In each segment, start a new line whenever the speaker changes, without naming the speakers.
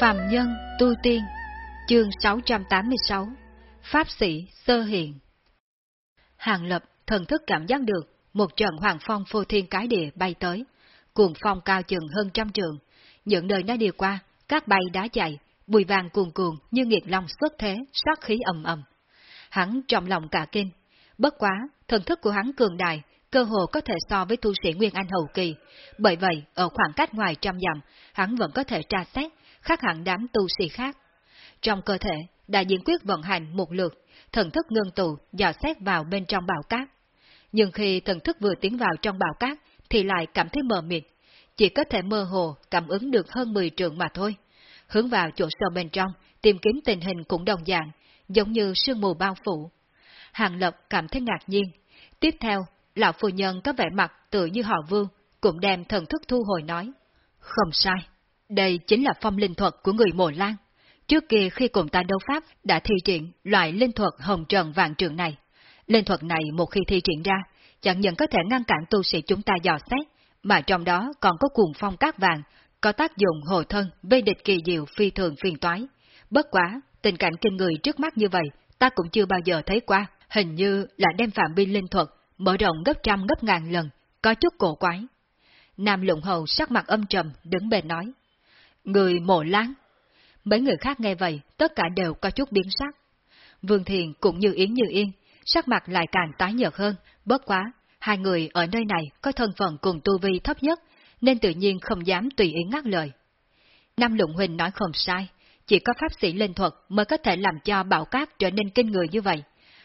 Phạm Nhân Tu Tiên Chương 686 Pháp sĩ Sơ Hiện Hàng Lập thần thức cảm giác được một trận hoàng phong phô thiên cái địa bay tới, cuồng phong cao chừng hơn trăm trường. Những nơi nó đi qua, các bay đá chạy, bùi vàng cuồn cuồn như nghiệt long xuất thế, sát khí ầm ầm. Hắn trong lòng cả kinh, bất quá, thần thức của hắn cường đại, cơ hồ có thể so với tu sĩ Nguyên Anh hậu kỳ, bởi vậy ở khoảng cách ngoài trăm dặm, hắn vẫn có thể tra xét, khác hẳn đám tu sĩ khác. Trong cơ thể, đại diện quyết vận hành một lượt, thần thức ngưng tụ dò xét vào bên trong bảo cát. Nhưng khi thần thức vừa tiến vào trong bảo cát, thì lại cảm thấy mờ mịt, chỉ có thể mơ hồ cảm ứng được hơn 10 trường mà thôi. Hướng vào chỗ sâu bên trong, tìm kiếm tình hình cũng đồng dạng, giống như sương mù bao phủ. Hàng Lập cảm thấy ngạc nhiên. Tiếp theo, lão phu nhân có vẻ mặt tự như họ vương, cũng đem thần thức thu hồi nói. Không sai, đây chính là phong linh thuật của người mồ lan. Trước kia khi cùng ta đấu pháp đã thi triển loại linh thuật hồng trần vạn trường này. Linh thuật này một khi thi triển ra, chẳng những có thể ngăn cản tu sĩ chúng ta dò xét, mà trong đó còn có cuồng phong cát vàng, có tác dụng hồ thân vây địch kỳ diệu phi thường phiền toái. Bất quá, tình cảnh kinh người trước mắt như vậy, ta cũng chưa bao giờ thấy qua, hình như là đem phạm vi linh thuật mở rộng gấp trăm gấp ngàn lần, có chút cổ quái. Nam lụng hầu sắc mặt âm trầm, đứng bên nói. Người mộ láng. Mấy người khác nghe vậy, tất cả đều có chút biến sắc. Vương Thiền cũng như Yến như Yên, sắc mặt lại càng tái nhợt hơn, bất quá, hai người ở nơi này có thân phận cùng tu vi thấp nhất, nên tự nhiên không dám tùy ý ngắt lời. Nam Lụng Huỳnh nói không sai, chỉ có pháp sĩ linh thuật mới có thể làm cho bảo cát trở nên kinh người như vậy.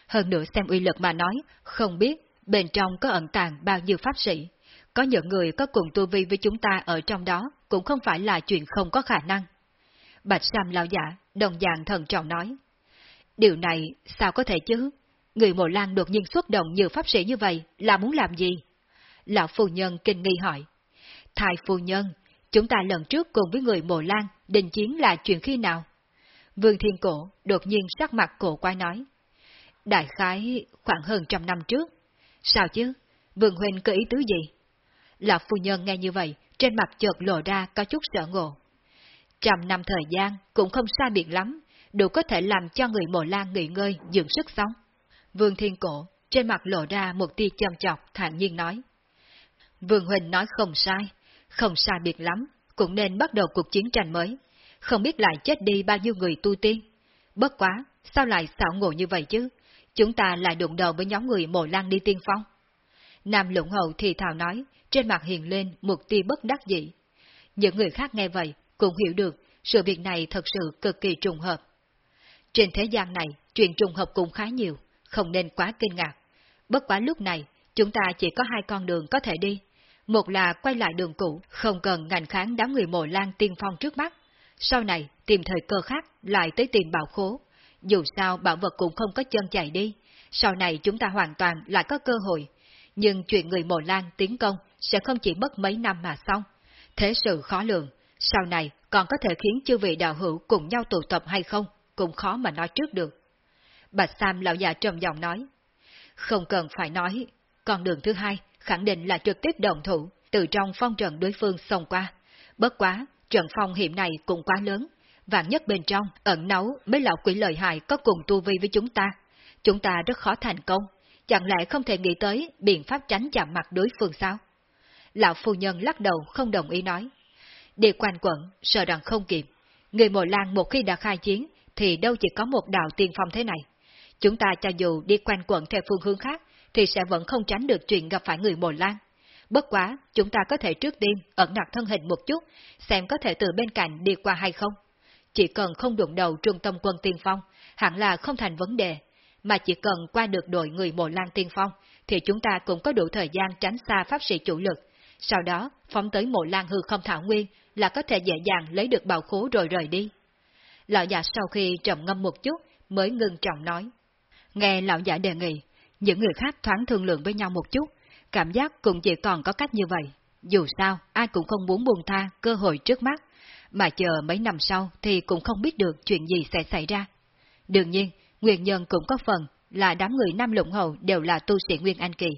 Hơn nữa xem uy lực mà nói, không biết bên trong có ẩn tàng bao nhiêu pháp sĩ. Có những người có cùng tu vi với chúng ta ở trong đó cũng không phải là chuyện không có khả năng. Bạch Sam lão giả, đồng dạng thần trọng nói. Điều này sao có thể chứ? Người mộ lan đột nhiên xuất động nhiều pháp sĩ như vậy là muốn làm gì? Lão phu nhân kinh nghi hỏi. Thái phu nhân, chúng ta lần trước cùng với người mộ lan định chiến là chuyện khi nào? Vương Thiên Cổ đột nhiên sắc mặt cổ quay nói. Đại khái khoảng hơn trăm năm trước. Sao chứ? Vương Huynh có ý tứ gì? Lão phu nhân nghe như vậy, trên mặt chợt lộ ra có chút sợ ngộ. Trăm năm thời gian cũng không xa biệt lắm, đủ có thể làm cho người mộ lan nghỉ ngơi, dưỡng sức sống. Vương Thiên Cổ trên mặt lộ ra một tia châm chọc, thản nhiên nói. Vương Huỳnh nói không sai, không xa biệt lắm, cũng nên bắt đầu cuộc chiến tranh mới. Không biết lại chết đi bao nhiêu người tu tiên. Bất quá, sao lại xảo ngộ như vậy chứ? Chúng ta lại đụng đầu với nhóm người mộ lan đi tiên phong. Nam lũng hậu thì thào nói, trên mặt hiện lên một tia bất đắc dĩ. Những người khác nghe vậy cũng hiểu được sự việc này thật sự cực kỳ trùng hợp. Trên thế gian này, chuyện trùng hợp cũng khá nhiều, không nên quá kinh ngạc. Bất quá lúc này, chúng ta chỉ có hai con đường có thể đi. Một là quay lại đường cũ, không cần ngành kháng đám người mộ lan tiên phong trước mắt. Sau này, tìm thời cơ khác, lại tới tìm bảo khố. Dù sao bảo vật cũng không có chân chạy đi, sau này chúng ta hoàn toàn lại có cơ hội. Nhưng chuyện người mộ lan tiến công sẽ không chỉ mất mấy năm mà xong. Thế sự khó lường, sau này còn có thể khiến chư vị đạo hữu cùng nhau tụ tập hay không, cũng khó mà nói trước được. Bạch Sam lão già trầm giọng nói. Không cần phải nói, con đường thứ hai khẳng định là trực tiếp đồng thủ, từ trong phong trận đối phương xông qua. Bất quá, trận phong hiểm này cũng quá lớn, vạn nhất bên trong ẩn nấu mấy lão quỷ lợi hại có cùng tu vi với chúng ta. Chúng ta rất khó thành công, chẳng lẽ không thể nghĩ tới biện pháp tránh chạm mặt đối phương sao? Lão phu nhân lắc đầu không đồng ý nói. Đi quanh quẩn, sợ rằng không kịp. Người mộ lan một khi đã khai chiến, thì đâu chỉ có một đạo tiên phong thế này. Chúng ta cho dù đi quanh quẩn theo phương hướng khác, thì sẽ vẫn không tránh được chuyện gặp phải người mồ lan. Bất quá, chúng ta có thể trước tiên ẩn nặc thân hình một chút, xem có thể từ bên cạnh đi qua hay không. Chỉ cần không đụng đầu trung tâm quân tiên phong, hẳn là không thành vấn đề, mà chỉ cần qua được đội người mộ lan tiên phong, thì chúng ta cũng có đủ thời gian tránh xa pháp sĩ chủ lực. Sau đó, phóng tới mộ lan hư không thảo nguyên là có thể dễ dàng lấy được bảo khố rồi rời đi. Lão già sau khi trầm ngâm một chút, mới ngưng trọng nói. Nghe lão giả đề nghị, những người khác thoáng thương lượng với nhau một chút, cảm giác cũng chỉ còn có cách như vậy. Dù sao, ai cũng không muốn buông tha cơ hội trước mắt, mà chờ mấy năm sau thì cũng không biết được chuyện gì sẽ xảy ra. Đương nhiên, nguyên nhân cũng có phần là đám người Nam Lũng Hầu đều là tu sĩ Nguyên Anh Kỳ.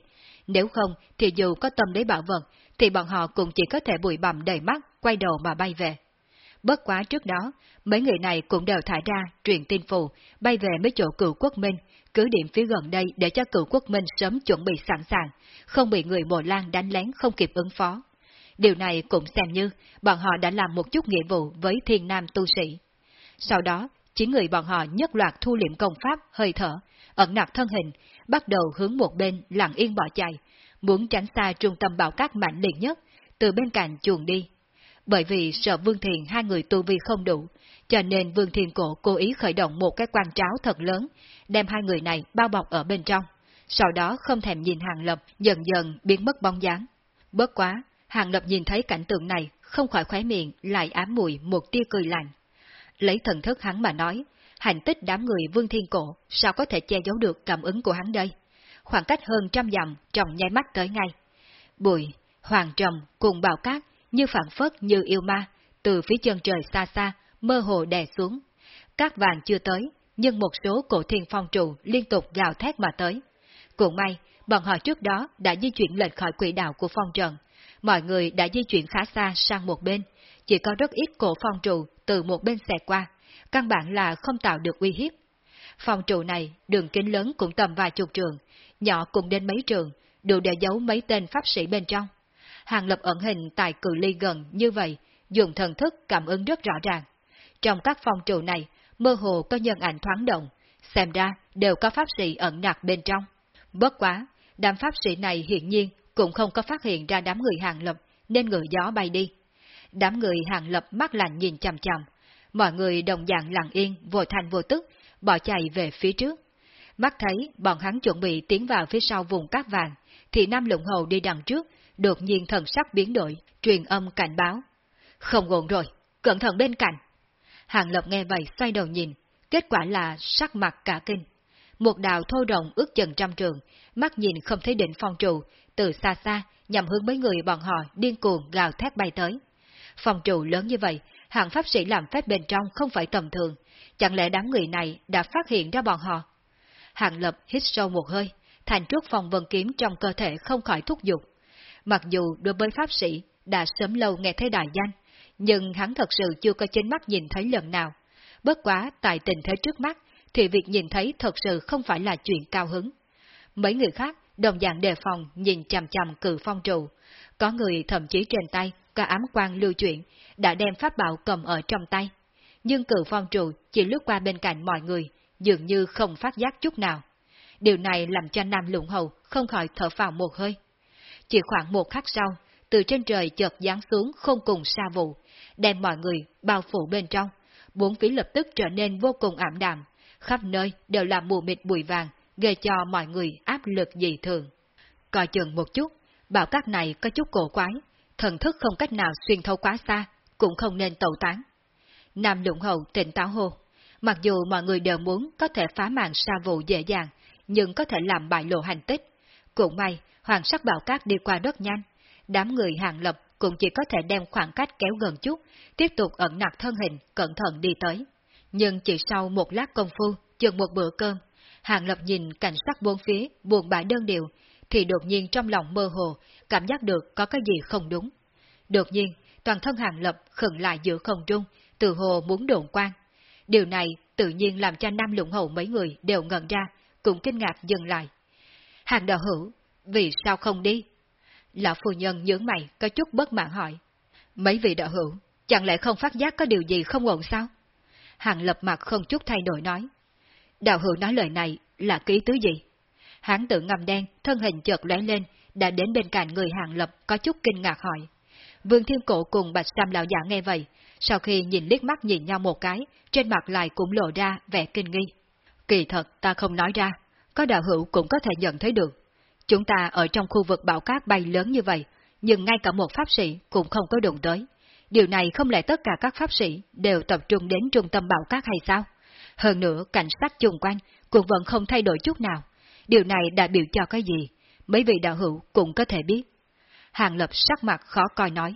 Nếu không, thì dù có tâm lấy bảo vật, thì bọn họ cũng chỉ có thể bụi bặm đầy mắt, quay đầu mà bay về. Bất quá trước đó, mấy người này cũng đều thả ra truyền tin phù, bay về mấy chỗ cựu quốc minh, cứ điểm phía gần đây để cho cựu quốc minh sớm chuẩn bị sẵn sàng, không bị người mồ lan đánh lén không kịp ứng phó. Điều này cũng xem như bọn họ đã làm một chút nghĩa vụ với thiên nam tu sĩ. Sau đó, chín người bọn họ nhất loạt thu liệm công pháp, hơi thở, ẩn nặc thân hình, bắt đầu hướng một bên lặng yên bỏ chạy, muốn tránh xa trung tâm bảo cát mạnh liệt nhất, từ bên cạnh chuồng đi. Bởi vì sợ Vương Thiền hai người tu vi không đủ, cho nên Vương Thiền Cổ cố ý khởi động một cái quan tráo thật lớn, đem hai người này bao bọc ở bên trong, sau đó không thèm nhìn Hàng Lập dần dần biến mất bóng dáng. Bớt quá, Hàng Lập nhìn thấy cảnh tượng này, không khỏi khóe miệng lại ám mùi một tia cười lạnh. Lấy thần thức hắn mà nói, hành tích đám người Vương Thiên Cổ sao có thể che giấu được cảm ứng của hắn đây? Khoảng cách hơn trăm dặm trọng nháy mắt tới ngay. Bụi, hoàng trầm cùng bào cát như phản phất như yêu ma, từ phía chân trời xa xa, mơ hồ đè xuống. Các vàng chưa tới, nhưng một số cổ thiên phong trụ liên tục gào thét mà tới. Cũng may, bọn họ trước đó đã di chuyển lệch khỏi quỹ đạo của phong trần. Mọi người đã di chuyển khá xa sang một bên, chỉ có rất ít cổ phong trụ từ một bên xẹt qua, căn bản là không tạo được uy hiếp. Phong trụ này, đường kính lớn cũng tầm vài chục trường, nhỏ cũng đến mấy trường, đủ để giấu mấy tên pháp sĩ bên trong. Hàng lập ẩn hình tại cự ly gần như vậy, dùng thần thức cảm ứng rất rõ ràng. Trong các phong trụ này, mơ hồ có nhân ảnh thoáng động, xem ra đều có pháp sĩ ẩn nặc bên trong. Bất quá, đám pháp sĩ này hiển nhiên cũng không có phát hiện ra đám người hàng lập, nên ngựa gió bay đi. Đám người hàng lập mắt lạnh nhìn chằm chằm, mọi người đồng dạng lặng yên, vô thành vô tức, bỏ chạy về phía trước. Mắt thấy bọn hắn chuẩn bị tiến vào phía sau vùng cát vàng, thì Nam Lũng Hầu đi đằng trước, đột nhiên thần sắc biến đổi, truyền âm cảnh báo. Không ổn rồi, cẩn thận bên cạnh. Hàng Lập nghe vậy xoay đầu nhìn, kết quả là sắc mặt cả kinh. Một đạo thô rộng ước chừng trăm trường, mắt nhìn không thấy đỉnh phong trụ, từ xa xa nhằm hướng mấy người bọn họ điên cuồng gào thét bay tới. Phong trụ lớn như vậy, hạng pháp sĩ làm phép bên trong không phải tầm thường, chẳng lẽ đám người này đã phát hiện ra bọn họ? Hạng lập hít sâu một hơi, thành trước phòng vân kiếm trong cơ thể không khỏi thúc giục. Mặc dù đối với pháp sĩ đã sớm lâu nghe thấy đại danh, nhưng hắn thật sự chưa có chính mắt nhìn thấy lần nào. Bất quá tại tình thế trước mắt, thì việc nhìn thấy thật sự không phải là chuyện cao hứng. Mấy người khác đồng dạng đề phòng nhìn chằm chằm cự phong trụ, có người thậm chí trên tay và ám quan lưu chuyển, đã đem pháp bảo cầm ở trong tay. Nhưng cử phong trụ chỉ lướt qua bên cạnh mọi người, dường như không phát giác chút nào. Điều này làm cho Nam Lũng Hầu không khỏi thở phào một hơi. Chỉ khoảng một khắc sau, từ trên trời chợt giáng xuống không cùng xa vụ, đem mọi người bao phủ bên trong, bốn phía lập tức trở nên vô cùng ảm đạm, khắp nơi đều là mù mịt bụi vàng, gây cho mọi người áp lực dị thường. Coi chừng một chút, bảo các này có chút cổ quái, thần thức không cách nào xuyên thấu quá xa, cũng không nên tẩu tán. Nam Lũng hậu tỉnh táo hô, mặc dù mọi người đều muốn có thể phá mạng sa vụ dễ dàng, nhưng có thể làm bại lộ hành tích. Cũng may, hoàng sắc bảo cát đi qua rất nhanh, đám người hàng lập cũng chỉ có thể đem khoảng cách kéo gần chút, tiếp tục ẩn nặc thân hình, cẩn thận đi tới. Nhưng chỉ sau một lát công phu, chừng một bữa cơm, hàng lập nhìn cảnh sắc bốn phía, buồn bã đơn điệu, thì đột nhiên trong lòng mơ hồ, cảm giác được có cái gì không đúng. Đột nhiên, toàn thân hàng lập khẩn lại giữa không trung, từ hồ muốn đồn quan. Điều này tự nhiên làm cho nam lũng hậu mấy người đều ngẩn ra, cũng kinh ngạc dừng lại. Hàng đạo hữu, vì sao không đi? Lão phu nhân nhướng mày, có chút bất mãn hỏi. Mấy vị đạo hữu, chẳng lẽ không phát giác có điều gì không ổn sao? Hàng lập mặt không chút thay đổi nói. Đạo hữu nói lời này là ký tứ gì? Hán tự ngầm đen, thân hình chợt lóe lên, đã đến bên cạnh người hàng lập có chút kinh ngạc hỏi. Vương Thiên Cổ cùng Bạch Sam lão giả nghe vậy, sau khi nhìn liếc mắt nhìn nhau một cái, trên mặt lại cũng lộ ra vẻ kinh nghi. Kỳ thật ta không nói ra, có đạo hữu cũng có thể nhận thấy được. Chúng ta ở trong khu vực bão cát bay lớn như vậy, nhưng ngay cả một pháp sĩ cũng không có đụng tới. Điều này không lẽ tất cả các pháp sĩ đều tập trung đến trung tâm bão cát hay sao? Hơn nữa, cảnh sát chung quanh cũng vẫn không thay đổi chút nào. Điều này đại biểu cho cái gì? Mấy vị đạo hữu cũng có thể biết. Hàng lập sắc mặt khó coi nói.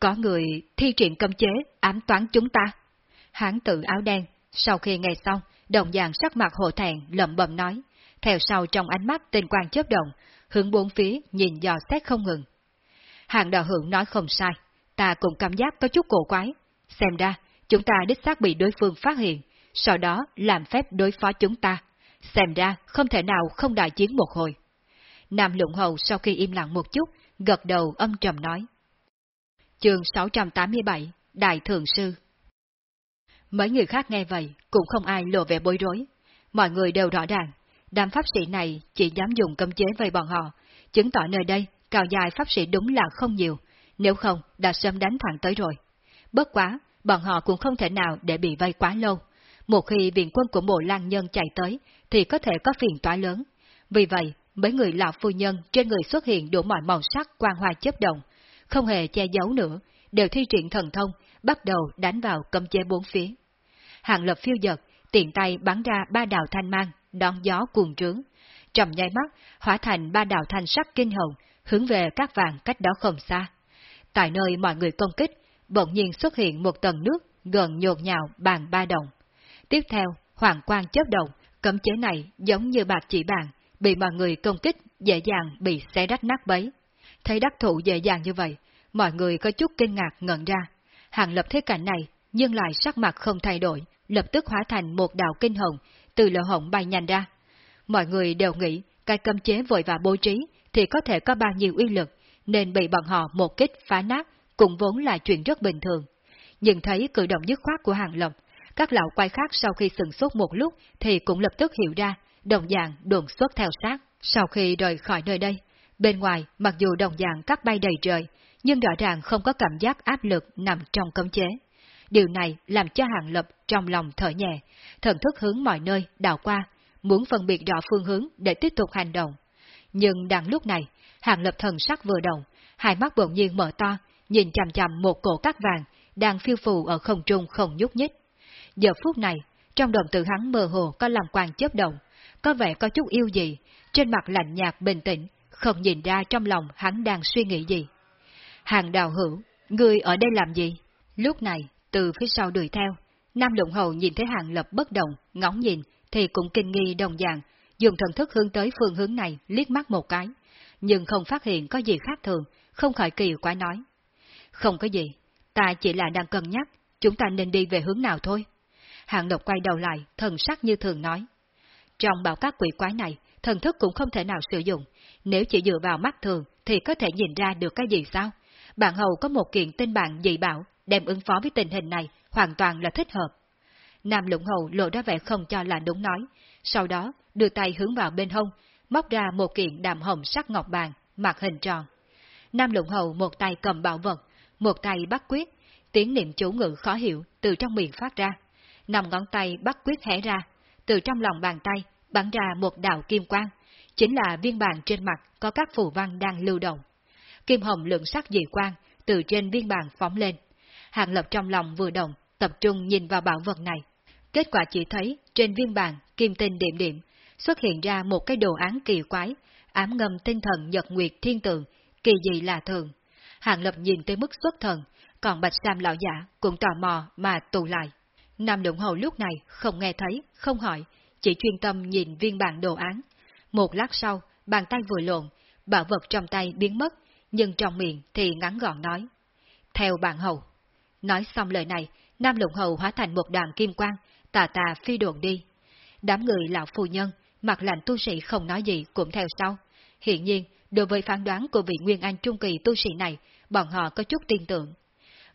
Có người thi triển cấm chế ám toán chúng ta. Hán tự áo đen, sau khi nghe xong, đồng dạng sắc mặt hộ thẹn lẩm bẩm nói, theo sau trong ánh mắt tên quan chớp động, hướng bốn phía nhìn dò xét không ngừng. Hàng đạo hữu nói không sai, ta cũng cảm giác có chút cổ quái, Xem ra, chúng ta đích xác bị đối phương phát hiện, sau đó làm phép đối phó chúng ta. Xem ra, không thể nào không đại chiến một hồi. Nam Lũng Hầu sau khi im lặng một chút, gật đầu âm trầm nói. Chương 687 Đại Thượng Sư Mấy người khác nghe vậy, cũng không ai lộ vẻ bối rối. Mọi người đều rõ ràng, đám pháp sĩ này chỉ dám dùng cấm chế vây bọn họ, chứng tỏ nơi đây cao dài pháp sĩ đúng là không nhiều, nếu không đã sớm đánh thẳng tới rồi. Bất quá, bọn họ cũng không thể nào để bị vây quá lâu. Một khi viện quân của bộ lang nhân chạy tới, thì có thể có phiền toái lớn. Vì vậy, mấy người lão phu nhân trên người xuất hiện đủ mọi màu sắc quang hoa chấp động, không hề che giấu nữa, đều thi triển thần thông, bắt đầu đánh vào cấm chế bốn phía. Hàng lập phiêu giật, tiện tay bắn ra ba đạo thanh mang, đón gió cuồng trướng. Trầm nháy mắt, hóa thành ba đạo thanh sắc kinh hồng, hướng về các vàng cách đó không xa. Tại nơi mọi người công kích, bỗng nhiên xuất hiện một tầng nước gần nhột nhào bàn ba đồng. Tiếp theo, hoàng quang chớp động, cấm chế này giống như bạc chỉ bàn, bị mọi người công kích dễ dàng bị xé rách nát bấy. Thấy đắc thủ dễ dàng như vậy, mọi người có chút kinh ngạc ngẩn ra. Hàng lập thế cảnh này, nhưng lại sắc mặt không thay đổi, lập tức hóa thành một đạo kinh hồng, từ lỗ hổng bay nhanh ra. Mọi người đều nghĩ, cái cấm chế vội và bố trí thì có thể có bao nhiêu uy lực, nên bị bọn họ một kích phá nát, cũng vốn là chuyện rất bình thường. Nhưng thấy cử động dứt khoát của hàng lập, các lão quay khác sau khi sừng sốt một lúc thì cũng lập tức hiểu ra, đồng dạng đồn xuất theo sát. Sau khi rời khỏi nơi đây, bên ngoài mặc dù đồng dạng cắt bay đầy trời, nhưng rõ ràng không có cảm giác áp lực nằm trong cấm chế. Điều này làm cho Hàng Lập trong lòng thở nhẹ, thần thức hướng mọi nơi đào qua, muốn phân biệt rõ phương hướng để tiếp tục hành động. Nhưng đang lúc này, Hàng Lập thần sắc vừa động, hai mắt bỗng nhiên mở to, nhìn chằm chằm một cổ cát vàng đang phiêu phù ở không trung không nhúc nhích. Giờ phút này, trong đồng tử hắn mơ hồ có làm quan chớp động, có vẻ có chút yêu gì, trên mặt lạnh nhạt bình tĩnh, không nhìn ra trong lòng hắn đang suy nghĩ gì. Hàng đào hữu, người ở đây làm gì? Lúc này, từ phía sau đuổi theo, Nam Lụng Hầu nhìn thấy hàng lập bất động, ngóng nhìn, thì cũng kinh nghi đồng dạng, dùng thần thức hướng tới phương hướng này liếc mắt một cái, nhưng không phát hiện có gì khác thường, không khỏi kỳ quái nói. Không có gì, ta chỉ là đang cân nhắc, chúng ta nên đi về hướng nào thôi. Hàng Lộc quay đầu lại, thần sắc như thường nói. Trong bảo các quỷ quái này, thần thức cũng không thể nào sử dụng, nếu chỉ dựa vào mắt thường thì có thể nhìn ra được cái gì sao? Bạn hầu có một kiện tên bạn dị bảo, đem ứng phó với tình hình này hoàn toàn là thích hợp. Nam lũng hầu lộ ra vẻ không cho là đúng nói, sau đó đưa tay hướng vào bên hông, móc ra một kiện đàm hồng sắc ngọc bàn, mặt hình tròn. Nam lũng hầu một tay cầm bảo vật, một tay bắt quyết, tiếng niệm chú ngữ khó hiểu từ trong miệng phát ra. Nằm ngón tay bắt quyết hẻ ra, từ trong lòng bàn tay bắn ra một đạo kim quang, chính là viên bàn trên mặt có các phù văn đang lưu động. Kim hồng lượng sắc dị quang từ trên viên bàn phóng lên. Hàng lập trong lòng vừa động, tập trung nhìn vào bảo vật này. Kết quả chỉ thấy trên viên bàn kim tinh điểm điểm xuất hiện ra một cái đồ án kỳ quái, ám ngầm tinh thần nhật nguyệt thiên tượng, kỳ dị là thường. Hàng lập nhìn tới mức xuất thần, còn bạch sam lão giả cũng tò mò mà tù lại. Nam động Hầu lúc này không nghe thấy, không hỏi, chỉ chuyên tâm nhìn viên bản đồ án. Một lát sau, bàn tay vừa lộn, bảo vật trong tay biến mất, nhưng trong miệng thì ngắn gọn nói. Theo bạn hầu. Nói xong lời này, Nam động Hầu hóa thành một đoàn kim quang, tà tà phi đồn đi. Đám người lão phu nhân, mặt lạnh tu sĩ không nói gì cũng theo sau. Hiện nhiên, đối với phán đoán của vị Nguyên Anh Trung Kỳ tu sĩ này, bọn họ có chút tin tưởng.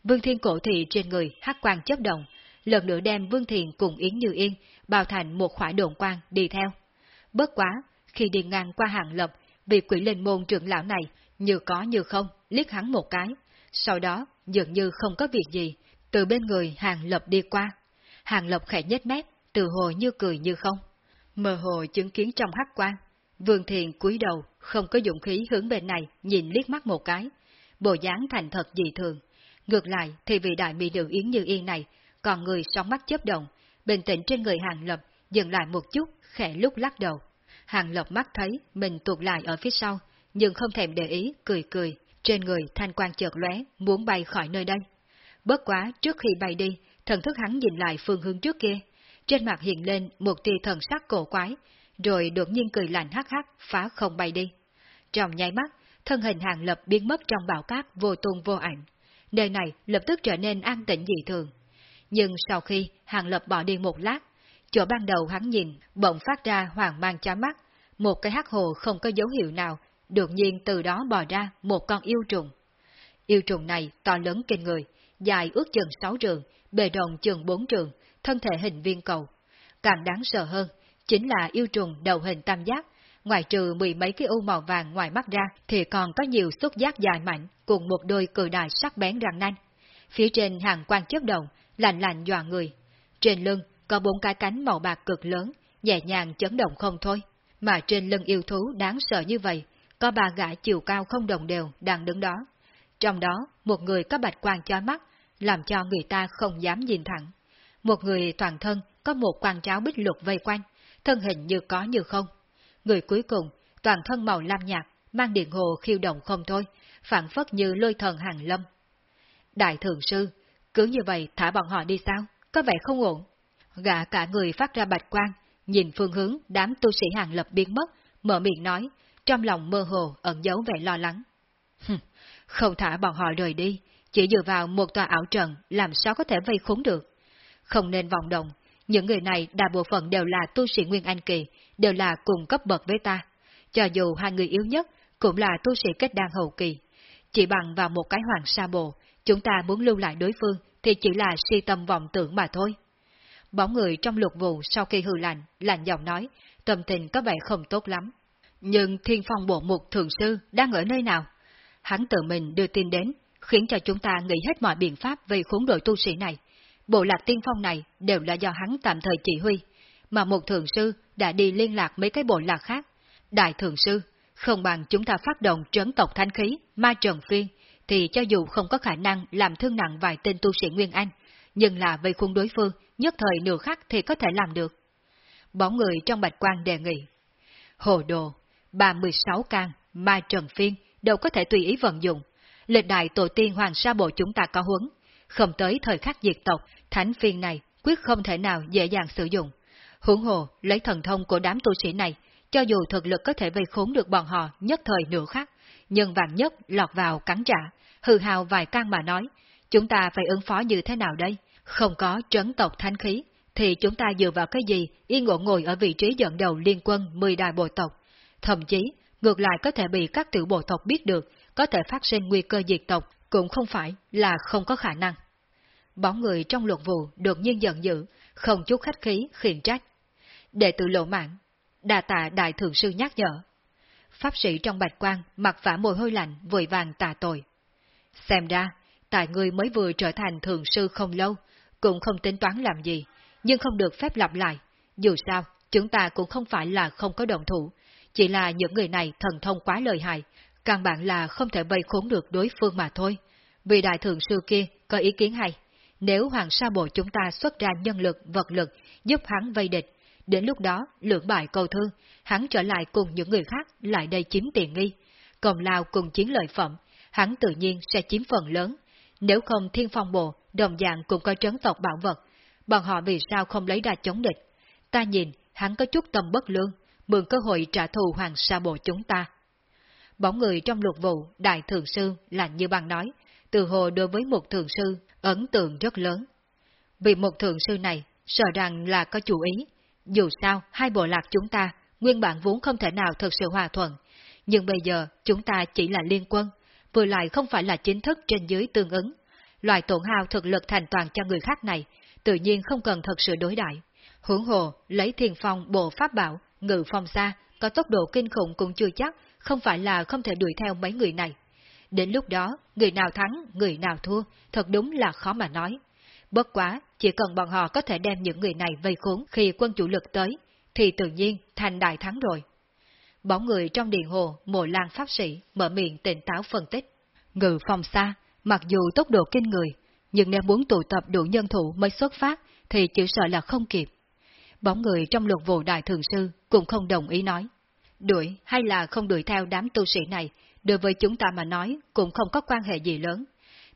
Vương Thiên Cổ Thị trên người hắc quang chấp động, lần nữa đem Vương Thiền cùng Yến Như Yên bao thành một khỏa đồn quang đi theo. Bất quá, khi đi ngang qua hàng lập, vị quỷ linh môn trưởng lão này như có như không, liếc hắn một cái. Sau đó, dường như không có việc gì, từ bên người hàng lập đi qua. Hàng lập khẽ nhếch mép, từ hồi như cười như không. Mơ hồ chứng kiến trong hắc quang, Vương Thiền cúi đầu, không có dụng khí hướng bên này, nhìn liếc mắt một cái. Bộ dáng thành thật dị thường. Ngược lại thì vị đại mỹ nữ Yến Như Yên này còn người sóng mắt chớp động, bình tĩnh trên người Hàng Lập dừng lại một chút, khẽ lúc lắc đầu. Hàng Lập mắt thấy mình tuột lại ở phía sau, nhưng không thèm để ý, cười cười, trên người thanh quan chợt lóe, muốn bay khỏi nơi đây. Bất quá trước khi bay đi, thần thức hắn nhìn lại phương hướng trước kia, trên mặt hiện lên một tia thần sắc cổ quái, rồi đột nhiên cười lạnh hắc hắc phá không bay đi. Trong nháy mắt, thân hình hàng lập biến mất trong bão cát vô tung vô ảnh. nơi này lập tức trở nên an tĩnh dị thường. Nhưng sau khi Hàng Lập bỏ đi một lát, chỗ ban đầu hắn nhìn bỗng phát ra hoàng mang chói mắt, một cái hắc hồ không có dấu hiệu nào, đột nhiên từ đó bò ra một con yêu trùng. Yêu trùng này to lớn kinh người, dài ước chừng 6 trường, bề rộng chừng 4 trường, thân thể hình viên cầu. Càng đáng sợ hơn, chính là yêu trùng đầu hình tam giác, ngoài trừ mười mấy cái u màu vàng ngoài mắt ra, thì còn có nhiều xúc giác dài mạnh, cùng một đôi cự đài sắc bén răng nanh. Phía trên hàng quan chất động, lạnh lạnh dọa người. Trên lưng có bốn cái cánh màu bạc cực lớn, nhẹ nhàng chấn động không thôi. Mà trên lưng yêu thú đáng sợ như vậy, có ba gã chiều cao không đồng đều đang đứng đó. Trong đó, một người có bạch quang chói mắt, làm cho người ta không dám nhìn thẳng. Một người toàn thân có một quang tráo bích lục vây quanh, thân hình như có như không. Người cuối cùng, toàn thân màu lam nhạt, mang điện hồ khiêu động không thôi, phản phất như lôi thần hàng lâm. Đại thượng sư, cứ như vậy thả bọn họ đi sao? Có vẻ không ổn. Gã cả người phát ra bạch quang, nhìn phương hướng đám tu sĩ hàng lập biến mất, mở miệng nói, trong lòng mơ hồ ẩn giấu vẻ lo lắng. không thả bọn họ rời đi, chỉ dựa vào một tòa ảo trận làm sao có thể vây khốn được. Không nên vọng động, những người này đa bộ phận đều là tu sĩ Nguyên Anh Kỳ, đều là cùng cấp bậc với ta. Cho dù hai người yếu nhất cũng là tu sĩ kết đan hậu kỳ. Chỉ bằng vào một cái hoàng sa bộ, chúng ta muốn lưu lại đối phương thì chỉ là si tâm vọng tưởng mà thôi. Bóng người trong lục vụ sau khi hư lạnh, lạnh giọng nói, tâm tình có vẻ không tốt lắm. Nhưng thiên phong bộ mục thường sư đang ở nơi nào? Hắn tự mình đưa tin đến, khiến cho chúng ta nghĩ hết mọi biện pháp về khốn đội tu sĩ này. Bộ lạc tiên phong này đều là do hắn tạm thời chỉ huy, mà một thường sư đã đi liên lạc mấy cái bộ lạc khác. Đại thường sư, không bằng chúng ta phát động trấn tộc thanh khí, ma trần phiên, thì cho dù không có khả năng làm thương nặng vài tên tu sĩ Nguyên Anh, nhưng là về khuôn đối phương, nhất thời nửa khắc thì có thể làm được. Bóng người trong bạch quan đề nghị. Hồ đồ, 36 can, ma trần phiên, đâu có thể tùy ý vận dụng. Lịch đại tổ tiên hoàng sa bộ chúng ta có huấn, không tới thời khắc diệt tộc, thánh phiên này quyết không thể nào dễ dàng sử dụng. Huống hồ, lấy thần thông của đám tu sĩ này, cho dù thực lực có thể vây khốn được bọn họ nhất thời nửa khắc, nhưng vàng nhất lọt vào cắn trả, hư hào vài can mà nói, chúng ta phải ứng phó như thế nào đây? Không có trấn tộc thanh khí, thì chúng ta dựa vào cái gì yên ổn ngồi ở vị trí dẫn đầu liên quân 10 đại bộ tộc? Thậm chí, ngược lại có thể bị các tiểu bộ tộc biết được, có thể phát sinh nguy cơ diệt tộc, cũng không phải là không có khả năng. Bóng người trong luật vụ đột nhiên giận dữ, không chút khách khí khiển trách. Đệ tử lộ mạng, đà tạ đại thượng sư nhắc nhở. Pháp sĩ trong bạch quan mặc vả mồ hôi lạnh vội vàng tà tội. Xem ra, tại người mới vừa trở thành thường sư không lâu, cũng không tính toán làm gì, nhưng không được phép lặp lại. Dù sao, chúng ta cũng không phải là không có động thủ, chỉ là những người này thần thông quá lợi hại, căn bản là không thể vây khốn được đối phương mà thôi. Vì đại thượng sư kia có ý kiến hay, nếu hoàng sa bộ chúng ta xuất ra nhân lực, vật lực, giúp hắn vây địch, đến lúc đó lưỡng bại cầu thương, hắn trở lại cùng những người khác lại đây chiếm tiền nghi. Cộng lao cùng chiến lợi phẩm, hắn tự nhiên sẽ chiếm phần lớn. Nếu không thiên phong bộ, đồng dạng cũng có trấn tộc bảo vật, bọn họ vì sao không lấy ra chống địch? Ta nhìn, hắn có chút tâm bất lương, mượn cơ hội trả thù hoàng sa bộ chúng ta. Bóng người trong luật vụ, đại thường sư, lạnh như băng nói, từ hồ đối với một thường sư, ấn tượng rất lớn. Vì một thường sư này, sợ rằng là có chủ ý, dù sao hai bộ lạc chúng ta, nguyên bản vốn không thể nào thực sự hòa thuận, nhưng bây giờ chúng ta chỉ là liên quân, vừa lại không phải là chính thức trên dưới tương ứng. Loại tổn hao thực lực thành toàn cho người khác này, tự nhiên không cần thật sự đối đại. Hưởng hồ, lấy thiền phong bộ pháp bảo, ngự phong xa, có tốc độ kinh khủng cũng chưa chắc, không phải là không thể đuổi theo mấy người này. Đến lúc đó, người nào thắng, người nào thua, thật đúng là khó mà nói. Bất quá, chỉ cần bọn họ có thể đem những người này vây khốn khi quân chủ lực tới, thì tự nhiên thành đại thắng rồi. Bóng người trong điện hồ, mộ lan pháp sĩ, mở miệng tỉnh táo phân tích. Ngự phòng xa, mặc dù tốc độ kinh người, nhưng nếu muốn tụ tập đủ nhân thủ mới xuất phát, thì chỉ sợ là không kịp. Bóng người trong luật vụ đại thường sư cũng không đồng ý nói. Đuổi hay là không đuổi theo đám tu sĩ này, đối với chúng ta mà nói cũng không có quan hệ gì lớn.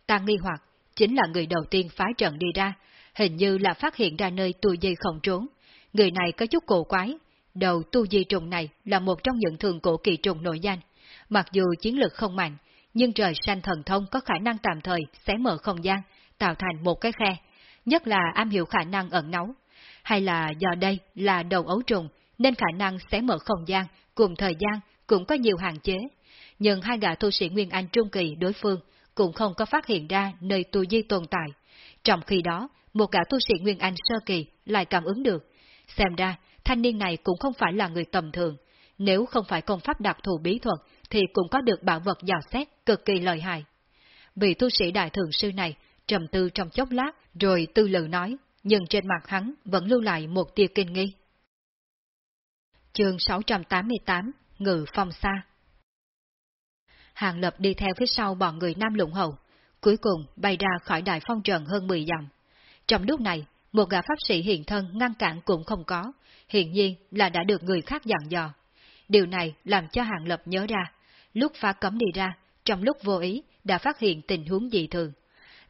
Ta nghi hoặc, chính là người đầu tiên phá trận đi ra, hình như là phát hiện ra nơi tu di không trốn. Người này có chút cổ quái, đầu tu di trùng này là một trong những thường cổ kỳ trùng nổi danh. Mặc dù chiến lược không mạnh, nhưng trời xanh thần thông có khả năng tạm thời xé mở không gian, tạo thành một cái khe, nhất là am hiểu khả năng ẩn nấu, Hay là do đây là đầu ấu trùng, nên khả năng xé mở không gian cùng thời gian cũng có nhiều hạn chế. Nhưng hai gã tu sĩ Nguyên Anh Trung Kỳ đối phương cũng không có phát hiện ra nơi tu di tồn tại. Trong khi đó, một gã tu sĩ Nguyên Anh Sơ Kỳ lại cảm ứng được. Xem ra, thanh niên này cũng không phải là người tầm thường. Nếu không phải công pháp đặc thù bí thuật, thì cũng có được bảo vật dò xét cực kỳ lợi hại. Vị tu sĩ đại thường sư này trầm tư trong chốc lát rồi tư lự nói, nhưng trên mặt hắn vẫn lưu lại một tia kinh nghi. Chương 688 Ngự Phong Sa Hàng Lập đi theo phía sau bọn người Nam Lũng Hậu, cuối cùng bay ra khỏi đại phong trần hơn 10 dặm. Trong lúc này, một gã pháp sĩ hiện thân ngăn cản cũng không có, hiện nhiên là đã được người khác dặn dò. Điều này làm cho Hàng Lập nhớ ra, lúc phá cấm đi ra, trong lúc vô ý đã phát hiện tình huống dị thường.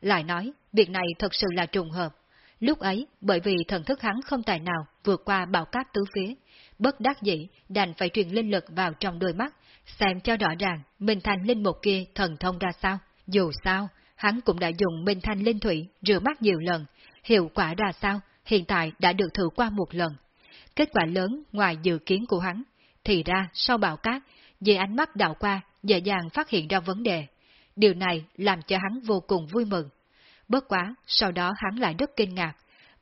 Lại nói, việc này thật sự là trùng hợp. Lúc ấy, bởi vì thần thức hắn không tài nào vượt qua bão cát tứ phía, bất đắc dĩ đành phải truyền linh lực vào trong đôi mắt, xem cho rõ ràng Minh Thanh Linh một kia thần thông ra sao. Dù sao, hắn cũng đã dùng Minh Thanh Linh Thủy rửa mắt nhiều lần, hiệu quả ra sao, hiện tại đã được thử qua một lần. Kết quả lớn ngoài dự kiến của hắn, thì ra sau bão cát, vì ánh mắt đạo qua, dễ dàng phát hiện ra vấn đề. Điều này làm cho hắn vô cùng vui mừng. Bất quá, sau đó hắn lại rất kinh ngạc,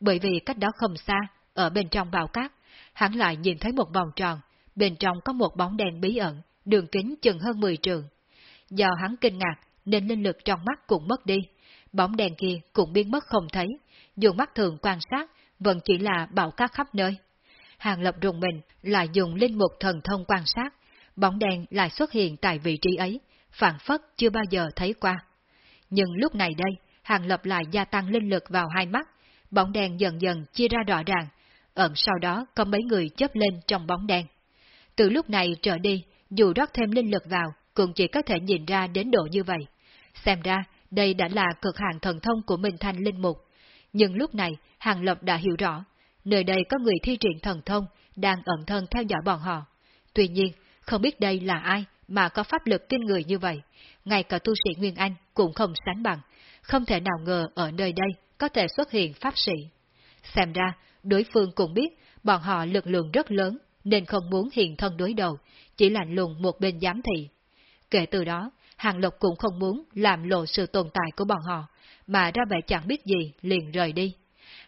bởi vì cách đó không xa, ở bên trong bào cát, hắn lại nhìn thấy một vòng tròn, bên trong có một bóng đèn bí ẩn, đường kính chừng hơn 10 trường. Do hắn kinh ngạc, nên linh lực trong mắt cũng mất đi, bóng đèn kia cũng biến mất không thấy, dùng mắt thường quan sát, vẫn chỉ là bão cát khắp nơi. Hàng lập rùng mình lại dùng linh mục thần thông quan sát, bóng đèn lại xuất hiện tại vị trí ấy, phản phất chưa bao giờ thấy qua. Nhưng lúc này đây, Hàng Lập lại gia tăng linh lực vào hai mắt, bóng đèn dần dần chia ra rõ ràng, ẩn sau đó có mấy người chớp lên trong bóng đen. Từ lúc này trở đi, dù rót thêm linh lực vào, cũng chỉ có thể nhìn ra đến độ như vậy. Xem ra, đây đã là cực hạn thần thông của Minh Thanh Linh Mục. Nhưng lúc này, Hàng Lập đã hiểu rõ, nơi đây có người thi triển thần thông, đang ẩn thân theo dõi bọn họ. Tuy nhiên, không biết đây là ai mà có pháp lực kinh người như vậy, ngay cả tu sĩ Nguyên Anh cũng không sánh bằng, không thể nào ngờ ở nơi đây có thể xuất hiện pháp sĩ. Xem ra, đối phương cũng biết bọn họ lực lượng rất lớn nên không muốn hiện thân đối đầu, chỉ lạnh lùng một bên giám thị. Kể từ đó, Hàng Lộc cũng không muốn làm lộ sự tồn tại của bọn họ, mà ra vẻ chẳng biết gì liền rời đi.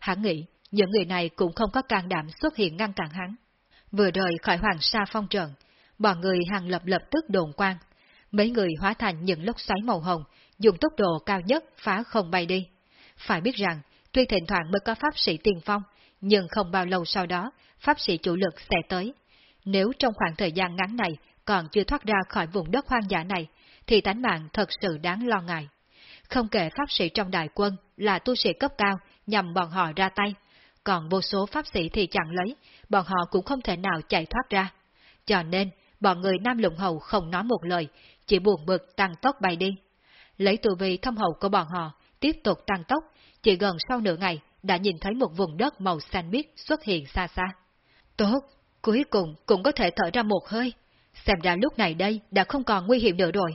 Hắn nghĩ, những người này cũng không có can đảm xuất hiện ngăn cản hắn. Vừa rời khỏi hoàng sa phong trận, bọn người Hàng Lập lập tức đồn quan. Mấy người hóa thành những lốc xoáy màu hồng, dùng tốc độ cao nhất phá không bay đi. Phải biết rằng, tuy thỉnh thoảng mới có pháp sĩ tiền phong, nhưng không bao lâu sau đó, pháp sĩ chủ lực sẽ tới. Nếu trong khoảng thời gian ngắn này còn chưa thoát ra khỏi vùng đất hoang dã này, thì tánh mạng thật sự đáng lo ngại. Không kể pháp sĩ trong đại quân là tu sĩ cấp cao nhằm bọn họ ra tay, còn vô số pháp sĩ thì chẳng lấy, bọn họ cũng không thể nào chạy thoát ra. Cho nên, bọn người Nam Lũng Hầu không nói một lời, chỉ buồn bực tăng tốc bay đi. Lấy tù vi thông hậu của bọn họ, tiếp tục tăng tốc, chỉ gần sau nửa ngày đã nhìn thấy một vùng đất màu xanh biếc xuất hiện xa xa. Tốt, cuối cùng cũng có thể thở ra một hơi. Xem ra lúc này đây đã không còn nguy hiểm nữa rồi.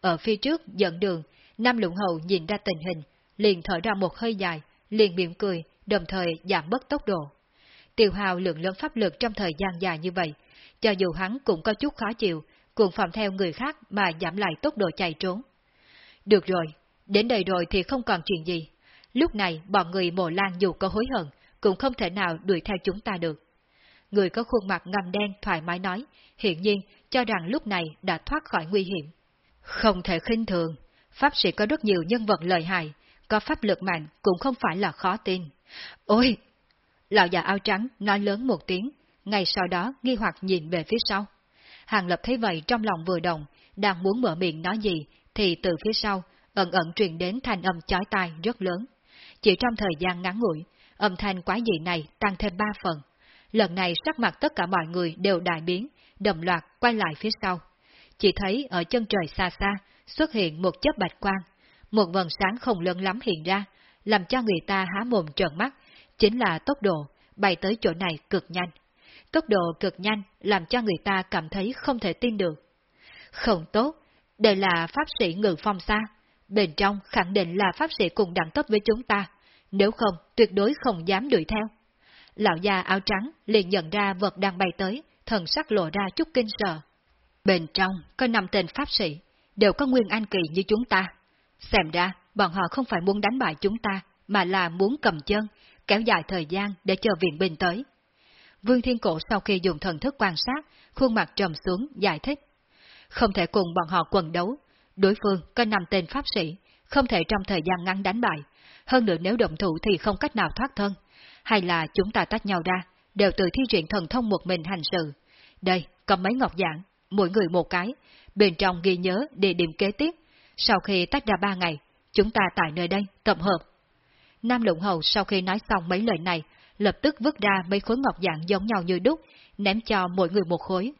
Ở phía trước dẫn đường, Nam Lũng Hậu nhìn ra tình hình, liền thở ra một hơi dài, liền miệng cười, đồng thời giảm bớt tốc độ. Tiêu hào lượng lớn pháp lực trong thời gian dài như vậy, cho dù hắn cũng có chút khó chịu, cũng phạm theo người khác mà giảm lại tốc độ chạy trốn. Được rồi, đến đây rồi thì không còn chuyện gì. Lúc này bọn người mộ lan dù có hối hận, cũng không thể nào đuổi theo chúng ta được. Người có khuôn mặt ngầm đen thoải mái nói, hiện nhiên cho rằng lúc này đã thoát khỏi nguy hiểm. Không thể khinh thường, Pháp sĩ có rất nhiều nhân vật lợi hại, có pháp lực mạnh cũng không phải là khó tin. Ôi! Lão già áo trắng nói lớn một tiếng, ngay sau đó nghi hoặc nhìn về phía sau. Hàng Lập thấy vậy trong lòng vừa động, đang muốn mở miệng nói gì, thì từ phía sau, ẩn ẩn truyền đến thanh âm chói tai rất lớn. Chỉ trong thời gian ngắn ngủi, âm thanh quái dị này tăng thêm ba phần. Lần này sắc mặt tất cả mọi người đều đại biến, đồng loạt quay lại phía sau. Chỉ thấy ở chân trời xa xa xuất hiện một chớp bạch quang, một vần sáng không lớn lắm hiện ra, làm cho người ta há mồm trợn mắt, chính là tốc độ bay tới chỗ này cực nhanh. Tốc độ cực nhanh làm cho người ta cảm thấy không thể tin được. Không tốt, Đây là pháp sĩ ngự phong xa, bên trong khẳng định là pháp sĩ cùng đẳng cấp với chúng ta, nếu không tuyệt đối không dám đuổi theo. Lão già áo trắng liền nhận ra vật đang bay tới, thần sắc lộ ra chút kinh sợ. Bên trong có năm tên pháp sĩ, đều có nguyên an kỳ như chúng ta. Xem ra, bọn họ không phải muốn đánh bại chúng ta, mà là muốn cầm chân, kéo dài thời gian để chờ viện binh tới. Vương Thiên Cổ sau khi dùng thần thức quan sát, khuôn mặt trầm xuống, giải thích. Không thể cùng bọn họ quần đấu, đối phương có năm tên pháp sĩ, không thể trong thời gian ngắn đánh bại, hơn nữa nếu động thủ thì không cách nào thoát thân, hay là chúng ta tách nhau ra, đều tự thi triển thần thông một mình hành sự. Đây, cầm mấy ngọc dạng, mỗi người một cái, bên trong ghi nhớ địa điểm kế tiếp. Sau khi tách ra ba ngày, chúng ta tại nơi đây tập hợp. Nam Lũng Hầu sau khi nói xong mấy lời này, lập tức vứt ra mấy khối ngọc dạng giống nhau như đúc, ném cho mỗi người một khối.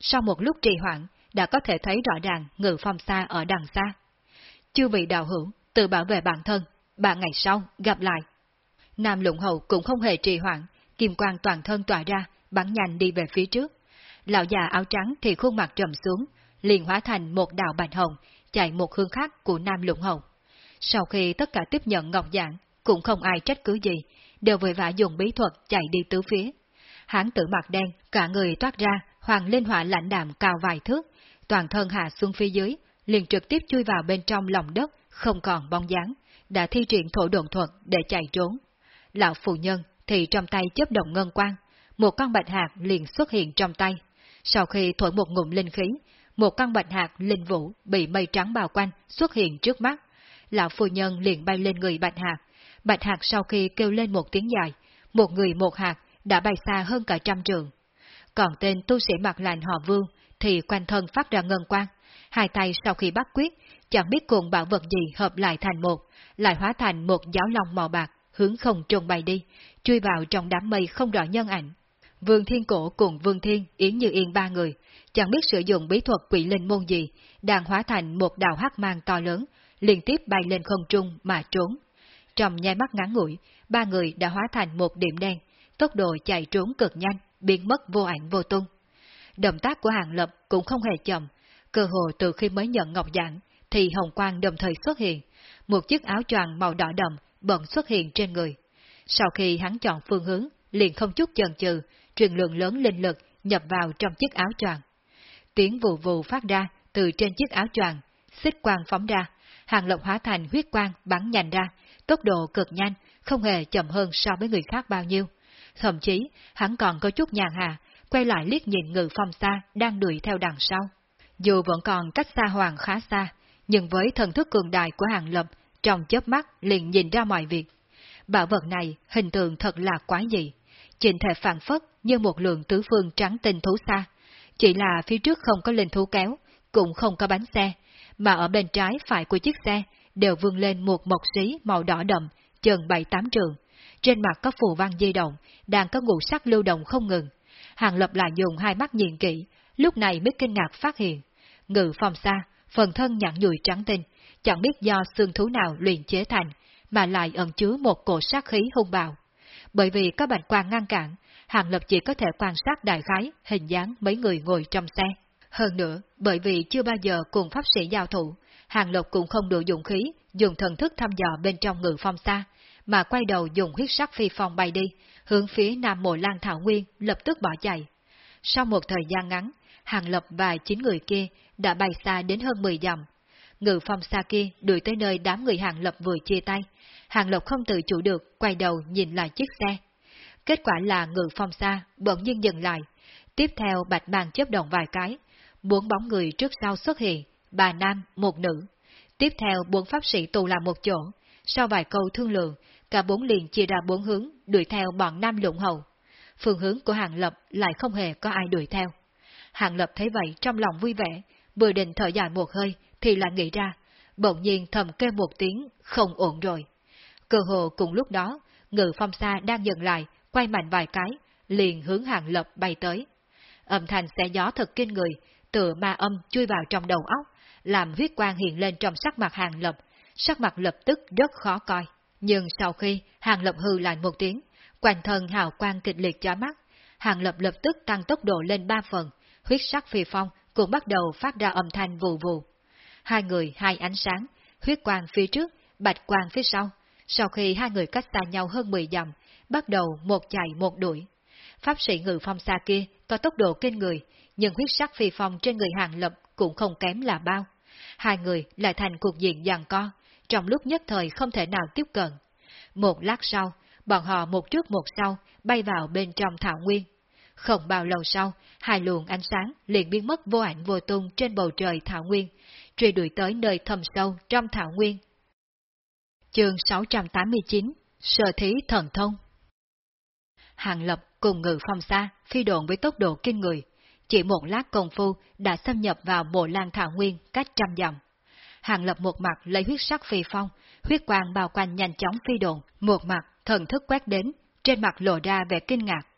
Sau một lúc trì hoãn, đã có thể thấy rõ ràng ngự phong xa ở đằng xa. Chưa vị đạo hữu, tự bảo vệ bản thân, ba ngày sau, gặp lại. Nam Lũng Hầu cũng không hề trì hoãn, kim quang toàn thân tỏa ra, bắn nhanh đi về phía trước. Lão già áo trắng thì khuôn mặt trầm xuống, liền hóa thành một đạo bạch hồng, chạy một hướng khác của Nam Lũng Hầu. Sau khi tất cả tiếp nhận ngọc dạng, cũng không ai trách cứ gì, đều vội vã dùng bí thuật chạy đi tứ phía. Hán tử mặt đen, cả người toát ra, hoàng linh hỏa lãnh đạm cao vài thước, toàn thân hạ xuống phía dưới, liền trực tiếp chui vào bên trong lòng đất, không còn bong dáng, đã thi triển thổ đồn thuật để chạy trốn. Lão phụ nhân thì trong tay chấp động ngân quang, một con bạch hạt liền xuất hiện trong tay. Sau khi thổi một ngụm linh khí, một con bạch hạt linh vũ bị mây trắng bao quanh xuất hiện trước mắt. Lão phu nhân liền bay lên người bạch hạt. Bạch hạt sau khi kêu lên một tiếng dài, một người một hạt đã bay xa hơn cả trăm trường. Còn tên tu sĩ mặt lạnh họ vương thì quanh thân phát ra ngân quang. Hai tay sau khi bắt quyết, chẳng biết cùng bảo vật gì hợp lại thành một, lại hóa thành một giáo long màu bạc, hướng không trùng bay đi, chui vào trong đám mây không rõ nhân ảnh. Vương Thiên Cổ cùng Vương Thiên, Yến Như Yên ba người, chẳng biết sử dụng bí thuật quỷ linh môn gì, đang hóa thành một đạo hắc mang to lớn, liên tiếp bay lên không trung mà trốn. Trong nhai mắt ngắn ngủi, ba người đã hóa thành một điểm đen, tốc độ chạy trốn cực nhanh, biến mất vô ảnh vô tung. Động tác của Hàng Lập cũng không hề chậm, cơ hồ từ khi mới nhận ngọc giảng, thì hồng quang đồng thời xuất hiện, một chiếc áo choàng màu đỏ đậm bỗng xuất hiện trên người. Sau khi hắn chọn phương hướng, liền không chút chần chừ, truyền lượng lớn linh lực nhập vào trong chiếc áo choàng. Tiếng vù vù phát ra từ trên chiếc áo choàng, xích quang phóng ra, hàng lộc hóa thành huyết quang bắn nhanh ra, tốc độ cực nhanh, không hề chậm hơn so với người khác bao nhiêu. Thậm chí, hắn còn có chút nhàn hạ, quay lại liếc nhìn ngự phong xa đang đuổi theo đằng sau. Dù vẫn còn cách xa hoàng khá xa, nhưng với thần thức cường đại của hàng lập, trong chớp mắt liền nhìn ra mọi việc. Bảo vật này hình tượng thật là quá dị, chỉnh thể phản phất như một lượng tứ phương trắng tinh thú xa. Chỉ là phía trước không có linh thú kéo, cũng không có bánh xe, mà ở bên trái phải của chiếc xe đều vươn lên một mộc xí màu đỏ đậm, chừng bảy tám trường. Trên mặt có phù văn di động, đang có ngũ sắc lưu động không ngừng. Hàng lập lại dùng hai mắt nhìn kỹ, lúc này mới kinh ngạc phát hiện. Ngự phòng xa, phần thân nhẵn nhùi trắng tinh, chẳng biết do xương thú nào luyện chế thành, mà lại ẩn chứa một cổ sát khí hung bạo. Bởi vì có bạch quang ngăn cản, Hàng Lập chỉ có thể quan sát đại khái hình dáng mấy người ngồi trong xe. Hơn nữa, bởi vì chưa bao giờ cùng pháp sĩ giao thủ, Hàng Lập cũng không đủ dụng khí, dùng thần thức thăm dò bên trong ngự phong xa, mà quay đầu dùng huyết sắc phi phong bay đi, hướng phía Nam Mộ Lan Thảo Nguyên lập tức bỏ chạy. Sau một thời gian ngắn, Hàng Lập và chín người kia đã bay xa đến hơn 10 dặm. Ngự phong xa kia đuổi tới nơi đám người Hàng Lập vừa chia tay. Hàng Lập không tự chủ được, quay đầu nhìn lại chiếc xe. Kết quả là ngự phong xa bỗng nhiên dừng lại. Tiếp theo bạch mang chớp động vài cái. Bốn bóng người trước sau xuất hiện, bà nam, một nữ. Tiếp theo bốn pháp sĩ tụ lại một chỗ. Sau vài câu thương lượng, cả bốn liền chia ra bốn hướng, đuổi theo bọn nam lũng hầu. Phương hướng của Hàng Lập lại không hề có ai đuổi theo. Hàng Lập thấy vậy trong lòng vui vẻ, vừa định thở dài một hơi thì lại nghĩ ra, bỗng nhiên thầm kêu một tiếng, không ổn rồi. Cơ hồ cùng lúc đó, ngự phong xa đang dừng lại, quay mạnh vài cái, liền hướng Hàng Lập bay tới. Âm thanh xé gió thật kinh người, tựa ma âm chui vào trong đầu óc, làm huyết quang hiện lên trong sắc mặt Hàng Lập, sắc mặt lập tức rất khó coi. Nhưng sau khi Hàng Lập hư lại một tiếng, quanh thân hào quang kịch liệt chói mắt, Hàng Lập lập tức tăng tốc độ lên ba phần, huyết sắc phi phong cũng bắt đầu phát ra âm thanh vù vù. hai người hai ánh sáng, huyết quang phía trước, bạch quang phía sau. Sau khi hai người cách xa nhau hơn 10 dặm, bắt đầu một chạy một đuổi. Pháp sĩ ngự phong xa kia có tốc độ kinh người, nhưng huyết sắc phi phong trên người hàng lập cũng không kém là bao. Hai người lại thành cuộc diện giằng co, trong lúc nhất thời không thể nào tiếp cận. Một lát sau, bọn họ một trước một sau bay vào bên trong thảo nguyên. Không bao lâu sau, hai luồng ánh sáng liền biến mất vô ảnh vô tung trên bầu trời thảo nguyên, truy đuổi tới nơi thầm sâu trong thảo nguyên. Chương 689 Sở thí thần thông Hàng Lập cùng ngự phong xa, phi độn với tốc độ kinh người. Chỉ một lát công phu đã xâm nhập vào bộ lan thảo nguyên cách trăm dặm. Hàng Lập một mặt lấy huyết sắc phi phong, huyết quang bao quanh nhanh chóng phi độn, một mặt thần thức quét đến, trên mặt lộ ra vẻ kinh ngạc.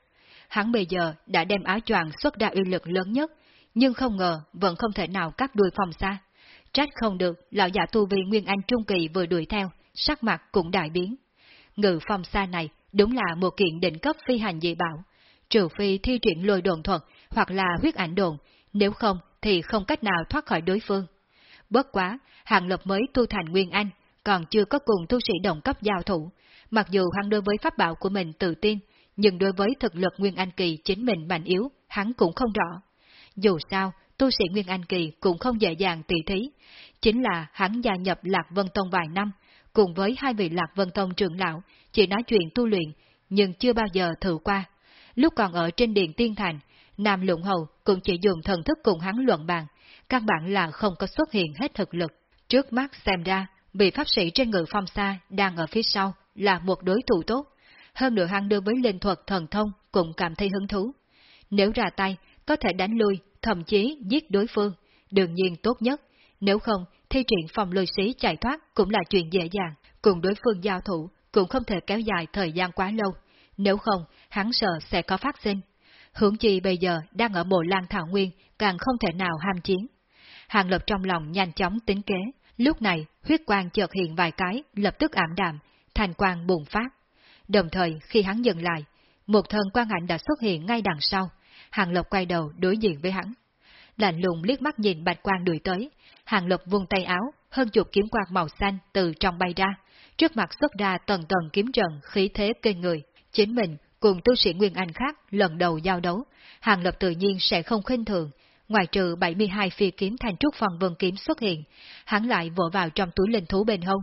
Hắn bây giờ đã đem áo choàng xuất ra uy lực lớn nhất, nhưng không ngờ vẫn không thể nào cắt đuôi phong xa. Trách không được, lão giả tu vi Nguyên Anh Trung Kỳ vừa đuổi theo, sắc mặt cũng đại biến. Ngự phong xa này đúng là một kiện định cấp phi hành dị bảo, trừ phi thi triển lôi đồn thuật hoặc là huyết ảnh đồn, nếu không thì không cách nào thoát khỏi đối phương. Bất quá, Hàng Lập mới tu thành Nguyên Anh, còn chưa có cùng tu sĩ đồng cấp giao thủ. Mặc dù hắn đối với pháp bảo của mình tự tin, nhưng đối với thực lực Nguyên Anh Kỳ chính mình mạnh yếu, hắn cũng không rõ. Dù sao, tu sĩ Nguyên Anh Kỳ cũng không dễ dàng tỷ thí. Chính là hắn gia nhập Lạc Vân Tông vài năm, cùng với hai vị Lạc Vân Tông trưởng lão, chỉ nói chuyện tu luyện, nhưng chưa bao giờ thử qua. Lúc còn ở trên điện Tiên Thành, Nam Lũng Hầu cũng chỉ dùng thần thức cùng hắn luận bàn, căn bản là không có xuất hiện hết thực lực. Trước mắt xem ra, vị pháp sĩ trên ngự phong xa đang ở phía sau là một đối thủ tốt. Hơn nữa hắn đối với linh thuật thần thông cũng cảm thấy hứng thú. Nếu ra tay, có thể đánh lui, thậm chí giết đối phương, đương nhiên tốt nhất. Nếu không, thi triển phòng lôi xí chạy thoát cũng là chuyện dễ dàng. Cùng đối phương giao thủ cũng không thể kéo dài thời gian quá lâu. Nếu không, hắn sợ sẽ có phát sinh. Hướng chi bây giờ đang ở bộ lan thảo nguyên, càng không thể nào ham chiến. Hàng lập trong lòng nhanh chóng tính kế, lúc này huyết quang chợt hiện vài cái, lập tức ảm đạm, thành quang bùng phát. Đồng thời khi hắn dừng lại, một thân quan ảnh đã xuất hiện ngay đằng sau, Hàng lộc quay đầu đối diện với hắn. Lạnh lùng liếc mắt nhìn bạch quang đuổi tới, Hàng lộc vung tay áo, hơn chục kiếm quang màu xanh từ trong bay ra, trước mặt xuất ra tầng tầng kiếm trận khí thế kinh người. Chính mình cùng tu sĩ Nguyên Anh khác lần đầu giao đấu, Hàng lộc tự nhiên sẽ không khinh thường, ngoài trừ 72 phi kiếm thành trúc phần vân kiếm xuất hiện, hắn lại vỗ vào trong túi linh thú bên hông.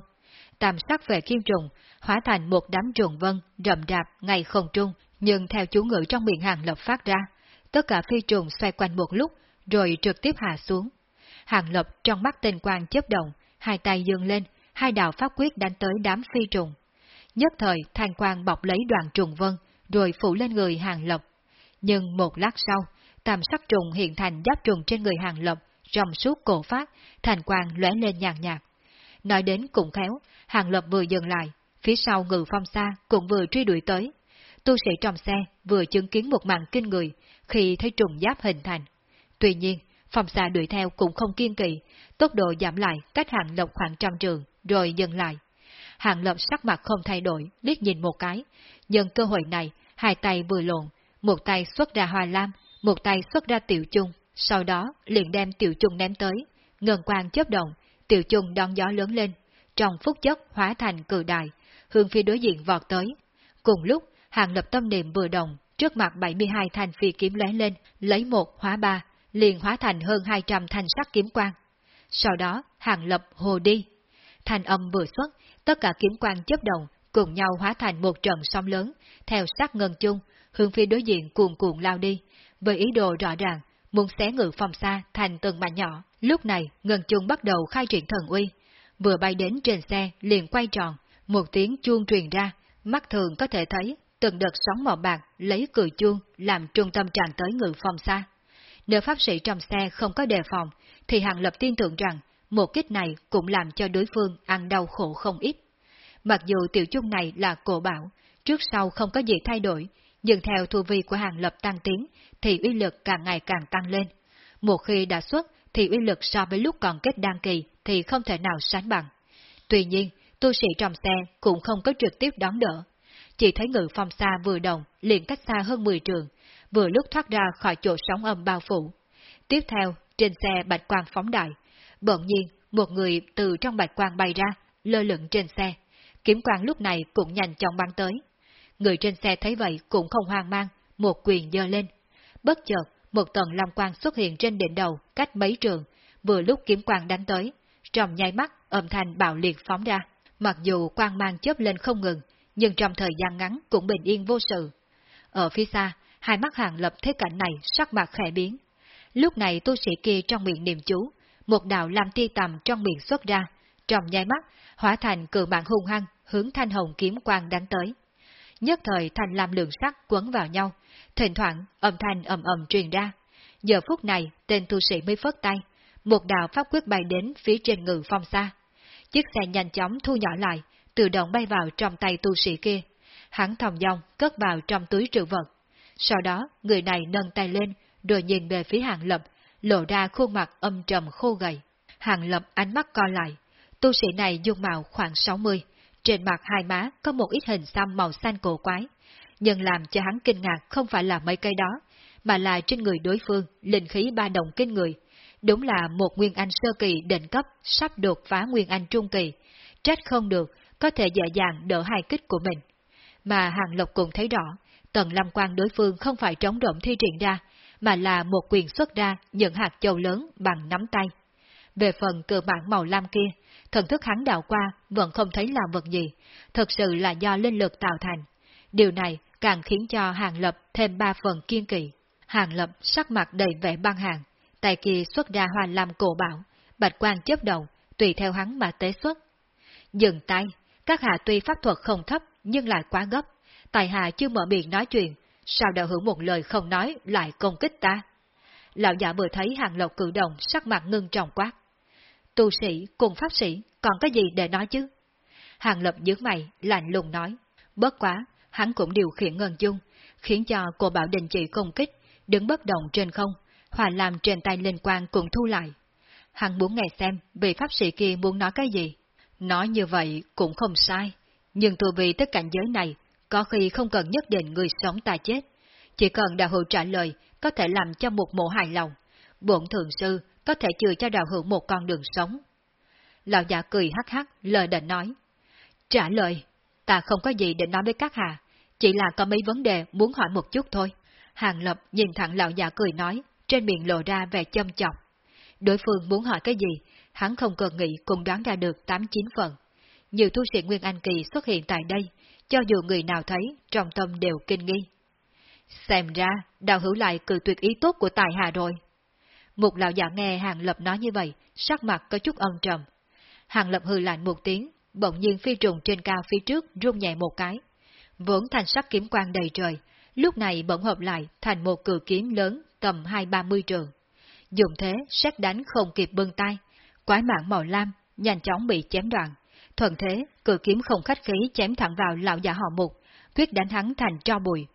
Tam sắc về kim trùng, hóa thành một đám trùng vân rậm rạp ngay không trung, nhưng theo chú ngữ trong miệng Hàng Lập phát ra, tất cả phi trùng xoay quanh một lúc, rồi trực tiếp hạ xuống. Hàng Lập trong mắt tinh quang chớp động, hai tay dương lên, hai đạo pháp quyết đánh tới đám phi trùng. Nhất thời thanh quang bọc lấy đoàn trùng vân, rồi phủ lên người Hàng Lập. Nhưng một lát sau, tam sắc trùng hiện thành giáp trùng trên người Hàng Lập, trong suốt cổ phát, thành quang lóe lên nhàn nhạt. Nói đến cũng khéo, Hàng Lập vừa dừng lại, phía sau ngự phong xa cũng vừa truy đuổi tới. Tu sĩ trong xe vừa chứng kiến một màn kinh người khi thấy trùng giáp hình thành. Tuy nhiên, phong xa đuổi theo cũng không kiên kỳ, tốc độ giảm lại cách Hàng lộc khoảng trăm trường, rồi dừng lại. Hàng lộc sắc mặt không thay đổi, liếc nhìn một cái, nhân cơ hội này, hai tay vừa lộn, một tay xuất ra hoa lam, một tay xuất ra tiểu chung, sau đó liền đem tiểu chung ném tới, ngân quang chớp động, tiểu chung đón gió lớn lên, trong phút chốc hóa thành cử đại, hướng phía đối diện vọt tới. Cùng lúc, hàng lập tâm niệm vừa động, trước mặt 72 thanh phi kiếm lóe lên, lấy một hóa ba, liền hóa thành hơn 200 thanh sắc kiếm quang. Sau đó, hàng lập hồ đi. thanh âm vừa xuất, tất cả kiếm quang chấp động, cùng nhau hóa thành một trận sóng lớn, theo sát ngân chung, hướng phía đối diện cuồn cuộn lao đi, với ý đồ rõ ràng, muốn xé ngự phòng xa thành từng mảnh nhỏ. Lúc này, ngân chung bắt đầu khai triển thần uy, vừa bay đến trên xe liền quay tròn, một tiếng chuông truyền ra, mắt thường có thể thấy từng đợt sóng màu bạc lấy cười chuông làm trung tâm tràn tới ngự phòng xa. Nếu pháp sĩ trong xe không có đề phòng, thì Hàng Lập tin tưởng rằng một kích này cũng làm cho đối phương ăn đau khổ không ít. Mặc dù tiểu chung này là cổ bảo, trước sau không có gì thay đổi, nhưng theo thu vi của Hàng Lập tăng tiến, thì uy lực càng ngày càng tăng lên. Một khi đã xuất, thì uy lực so với lúc còn kết đăng kỳ thì không thể nào sánh bằng. Tuy nhiên, tu sĩ trong xe cũng không có trực tiếp đón đỡ. Chỉ thấy ngự phong xa vừa động, liền cách xa hơn 10 trường, vừa lúc thoát ra khỏi chỗ sóng âm bao phủ. Tiếp theo, trên xe bạch quang phóng đại, bỗng nhiên một người từ trong bạch quang bay ra, lơ lửng trên xe. Kiếm quang lúc này cũng nhanh chóng băng tới. Người trên xe thấy vậy cũng không hoang mang, một quyền dơ lên. Bất chợt, một tầng long quang xuất hiện trên đỉnh đầu, cách mấy trường, vừa lúc kiếm quang đánh tới. Trong nháy mắt, âm thanh bạo liệt phóng ra. Mặc dù quang mang chớp lên không ngừng, nhưng trong thời gian ngắn cũng bình yên vô sự. Ở phía xa, hai mắt hàng lập thế cảnh này sắc mặt khẽ biến. Lúc này tu sĩ kia trong miệng niệm chú, một đạo làm ti tầm trong miệng xuất ra, trong nháy mắt, hóa thành cự mạng hung hăng, hướng thanh hồng kiếm quang đánh tới. Nhất thời thanh lam lượng sắc quấn vào nhau, thỉnh thoảng âm thanh ầm ầm truyền ra. Giờ phút này, tên tu sĩ mới phất tay, một đạo pháp quyết bay đến phía trên ngự phong xa. Chiếc xe nhanh chóng thu nhỏ lại, tự động bay vào trong tay tu sĩ kia. Hắn thòng dòng cất vào trong túi trữ vật. Sau đó, người này nâng tay lên, rồi nhìn về phía hàng lập, lộ ra khuôn mặt âm trầm khô gầy. Hàng lập ánh mắt co lại. Tu sĩ này dung mạo khoảng 60, trên mặt hai má có một ít hình xăm màu xanh cổ quái. Nhưng làm cho hắn kinh ngạc không phải là mấy cây đó, mà là trên người đối phương, linh khí ba đồng kinh người. Đúng là một Nguyên Anh sơ kỳ đỉnh cấp sắp đột phá Nguyên Anh trung kỳ. Trách không được, có thể dễ dàng đỡ hai kích của mình. Mà Hàng Lộc cũng thấy rõ, tần lâm quan đối phương không phải trống rỗng thi triển ra, mà là một quyền xuất ra những hạt châu lớn bằng nắm tay. Về phần cơ bản màu lam kia, thần thức hắn đạo qua vẫn không thấy là vật gì, thật sự là do linh lực tạo thành. Điều này càng khiến cho Hàng Lập thêm ba phần kiên kỳ. Hàng Lập sắc mặt đầy vẻ băng hàng, tay kia xuất ra hoa lam cổ bảo, bạch quang chớp đầu, tùy theo hắn mà tế xuất. Dừng tay, các hạ tuy pháp thuật không thấp nhưng lại quá gấp, tài hạ chưa mở miệng nói chuyện, sao đạo hữu một lời không nói lại công kích ta? Lão giả vừa thấy hàng lộc cử động sắc mặt ngưng trọng quát. Tu sĩ cùng pháp sĩ còn có gì để nói chứ? Hàng lập dưới mày, lạnh lùng nói. Bớt quá, hắn cũng điều khiển ngân dung, khiến cho cô bảo đình chỉ công kích, đứng bất động trên không, hòa làm trên tay linh quan cũng thu lại. Hắn muốn nghe xem vị pháp sĩ kia muốn nói cái gì. Nói như vậy cũng không sai, nhưng tu vì tất cảnh giới này, có khi không cần nhất định người sống ta chết. Chỉ cần đạo hữu trả lời, có thể làm cho một mộ hài lòng. Bổn thượng sư có thể chừa cho đạo hữu một con đường sống. Lão già cười hắc hắc, lời định nói. Trả lời, ta không có gì để nói với các hạ, chỉ là có mấy vấn đề muốn hỏi một chút thôi. Hàng Lập nhìn thẳng lão già cười nói, trên miệng lộ ra vẻ châm chọc. Đối phương muốn hỏi cái gì, hắn không cần nghĩ cũng đoán ra được 8-9 phần. Nhiều tu sĩ Nguyên Anh Kỳ xuất hiện tại đây, cho dù người nào thấy, trong tâm đều kinh nghi. Xem ra, đào hữu lại cử tuyệt ý tốt của tài hạ rồi. Một lão giả nghe Hàng Lập nói như vậy, sắc mặt có chút âm trầm. Hàng Lập hư lạnh một tiếng, bỗng nhiên phi trùng trên cao phía trước rung nhẹ một cái. Vốn thành sắc kiếm quang đầy trời, lúc này bỗng hợp lại thành một cử kiếm lớn tầm hai ba mươi trường. Dùng thế, xét đánh không kịp bưng tay, quái mạng màu lam, nhanh chóng bị chém đoạn. Thuận thế, cử kiếm không khách khí chém thẳng vào lão già họ mục, quyết đánh hắn thành tro bụi.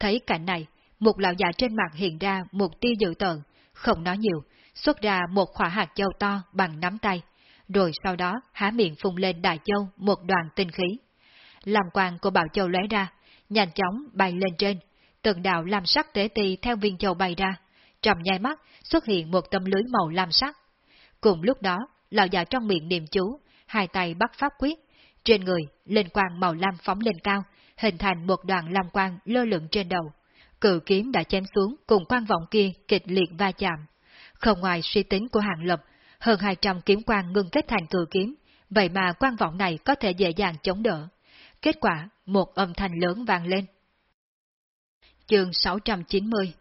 Thấy cảnh này, một lão già trên mặt hiện ra một tia dự tợn, không nói nhiều, xuất ra một khỏa hạt châu to bằng nắm tay, rồi sau đó há miệng phun lên đại châu một đoàn tinh khí. Làm quang của bảo châu lóe ra, nhanh chóng bay lên trên, từng đạo lam sắc tế ti theo viên châu bay ra, trầm nhai mắt xuất hiện một tấm lưới màu lam sắc. Cùng lúc đó, lão già trong miệng niệm chú, hai tay bắt pháp quyết, trên người, lên quang màu lam phóng lên cao, hình thành một đoàn lam quang lơ lửng trên đầu. Cự kiếm đã chém xuống cùng quan vọng kia kịch liệt va chạm. Không ngoài suy tính của hàng lập, hơn 200 kiếm quang ngưng kết thành cự kiếm, vậy mà quan vọng này có thể dễ dàng chống đỡ. Kết quả, một âm thanh lớn vang lên. Chương 690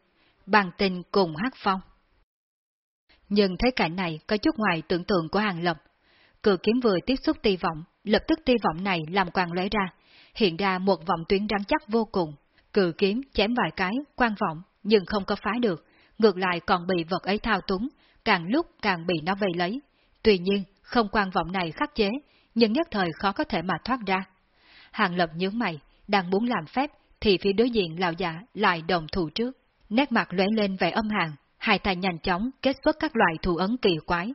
Bằng tình cùng hát phong Nhưng thấy cảnh này có chút ngoài tưởng tượng của hàng lập. Cự kiếm vừa tiếp xúc ti vọng, lập tức ti vọng này làm quang lóe ra, hiện ra một vòng tuyến rắn chắc vô cùng. Cự kiếm chém vài cái, quan vọng, nhưng không có phá được, ngược lại còn bị vật ấy thao túng, càng lúc càng bị nó vây lấy. Tuy nhiên, không quan vọng này khắc chế, nhưng nhất thời khó có thể mà thoát ra. Hàng lập nhướng mày, đang muốn làm phép, thì phía đối diện lão giả lại đồng thủ trước. Nét mặt lóe lên vẻ âm hàng, hai tay nhanh chóng kết xuất các loại thủ ấn kỳ quái.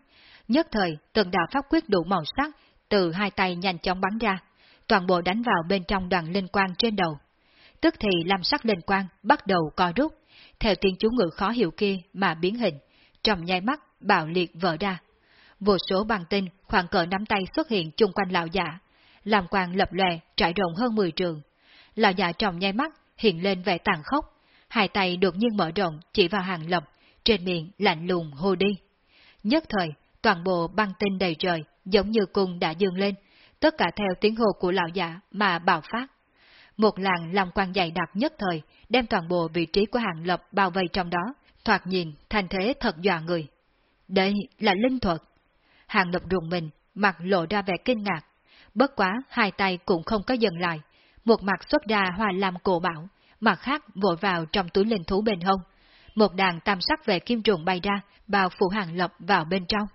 Nhất thời, từng đạo pháp quyết đủ màu sắc, từ hai tay nhanh chóng bắn ra, toàn bộ đánh vào bên trong đoàn linh quang trên đầu. Tức thì lam sắc linh quang bắt đầu co rút, theo tiếng chú ngữ khó hiểu kia mà biến hình, trong nháy mắt bạo liệt vỡ ra. vô số băng tinh khoảng cỡ nắm tay xuất hiện chung quanh lão giả, làm quang lập lòe trải rộng hơn 10 trường. Lão già trong nháy mắt hiện lên vẻ tàn khốc, hai tay đột nhiên mở rộng chỉ vào hàng lập, trên miệng lạnh lùng hô đi. Nhất thời, toàn bộ băng tinh đầy trời giống như cung đã dương lên, tất cả theo tiếng hô của lão giả mà bạo phát. Một làn lòng quang dày đặc nhất thời đem toàn bộ vị trí của hàng lập bao vây trong đó, thoạt nhìn thành thế thật dọa người. Đây là linh thuật. Hàng lập rùng mình, mặt lộ ra vẻ kinh ngạc. Bất quá, hai tay cũng không có dừng lại. Một mặt xuất ra hoa làm cổ bảo, mặt khác vội vào trong túi linh thú bên hông. Một đàn tam sắc về kim trùng bay ra, bao phủ hàng lập vào bên trong.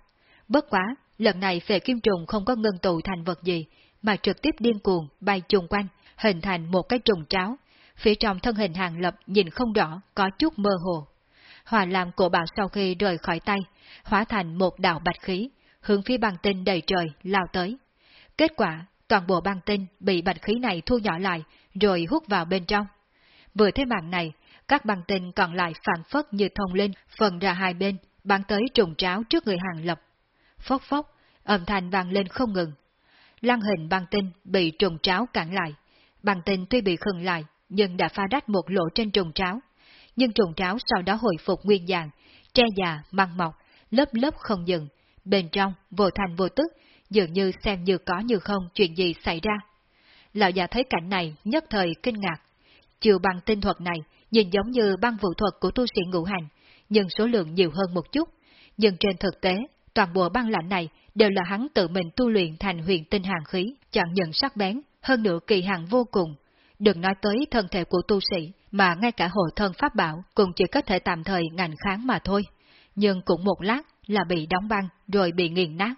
Bất quá, lần này về kim trùng không có ngân tụ thành vật gì, mà trực tiếp điên cuồng bay chung quanh, hình thành một cái trùng tráo. Phía trong thân hình hàng lập nhìn không rõ, có chút mơ hồ. Hòa làm cổ bảo sau khi rời khỏi tay, hóa thành một đạo bạch khí, hướng phía bằng tinh đầy trời lao tới. Kết quả, toàn bộ băng tinh bị bạch khí này thu nhỏ lại, rồi hút vào bên trong. Vừa thế màn này, các băng tinh còn lại phản phất như thông linh, phần ra hai bên, bắn tới trùng tráo trước người hàng lập. Phốc phốc, âm thanh vang lên không ngừng. Lăng hình băng tinh bị trùng tráo cản lại. Băng tinh tuy bị khừng lại, nhưng đã pha đách một lỗ trên trùng tráo. Nhưng trùng tráo sau đó hồi phục nguyên dạng, tre già, măng mọc, lớp lớp không dừng. Bên trong, vô thành vô tức, dường như xem như có như không chuyện gì xảy ra. Lão già thấy cảnh này nhất thời kinh ngạc. Chiều bằng tinh thuật này nhìn giống như băng vụ thuật của tu sĩ ngũ hành, nhưng số lượng nhiều hơn một chút. Nhưng trên thực tế, toàn bộ băng lạnh này đều là hắn tự mình tu luyện thành huyền tinh hàng khí, chẳng nhận sắc bén, hơn nữa kỳ hàng vô cùng. Đừng nói tới thân thể của tu sĩ, mà ngay cả hộ thân pháp bảo cũng chỉ có thể tạm thời ngành kháng mà thôi. Nhưng cũng một lát là bị đóng băng rồi bị nghiền nát.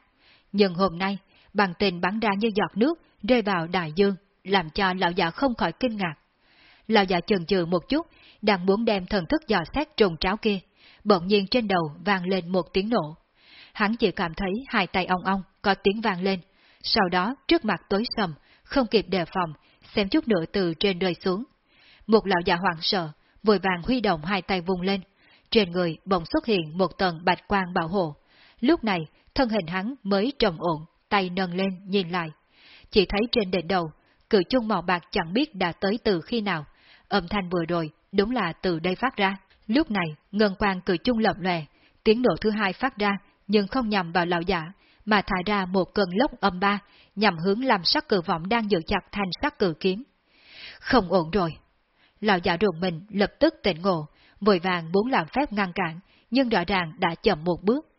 Nhưng hôm nay, bằng tình bắn ra như giọt nước rơi vào đại dương, làm cho lão già không khỏi kinh ngạc. Lão già chần chừ một chút, đang muốn đem thần thức dò xét trùng tráo kia, bỗng nhiên trên đầu vang lên một tiếng nổ. Hắn chỉ cảm thấy hai tay ong ong có tiếng vang lên, sau đó trước mặt tối sầm, không kịp đề phòng, xem chút nữa từ trên rơi xuống. Một lão già hoảng sợ, vội vàng huy động hai tay vùng lên, trên người bỗng xuất hiện một tầng bạch quang bảo hộ. Lúc này, thân hình hắn mới trầm ổn, tay nâng lên nhìn lại. Chỉ thấy trên đỉnh đầu, cự chung màu bạc chẳng biết đã tới từ khi nào. Âm thanh vừa rồi, đúng là từ đây phát ra. Lúc này, ngân quang cự chung lập lòe, tiếng nổ thứ hai phát ra, nhưng không nhằm vào lão giả, mà thả ra một cơn lốc âm ba, nhằm hướng làm sắc cử vọng đang giữ chặt thành sắc cử kiếm. Không ổn rồi. Lão giả rùng mình lập tức tỉnh ngộ, vội vàng muốn làm phép ngăn cản, nhưng rõ ràng đã chậm một bước.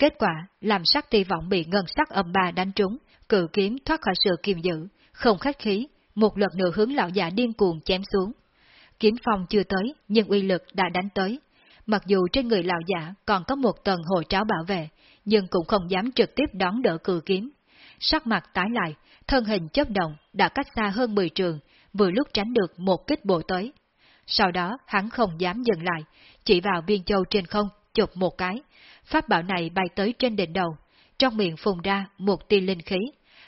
Kết quả, làm sắc ti vọng bị ngân sắc âm ba đánh trúng, cự kiếm thoát khỏi sự kiềm giữ, không khách khí, một lần nữa hướng lão giả điên cuồng chém xuống. Kiếm phong chưa tới, nhưng uy lực đã đánh tới. Mặc dù trên người lão giả còn có một tầng hồi tráo bảo vệ, nhưng cũng không dám trực tiếp đón đỡ cự kiếm. Sắc mặt tái lại, thân hình chấp động đã cách xa hơn 10 trường, vừa lúc tránh được một kích bộ tới. Sau đó hắn không dám dừng lại, chỉ vào viên châu trên không, chụp một cái. Pháp bảo này bay tới trên đỉnh đầu, trong miệng phùng ra một tia linh khí.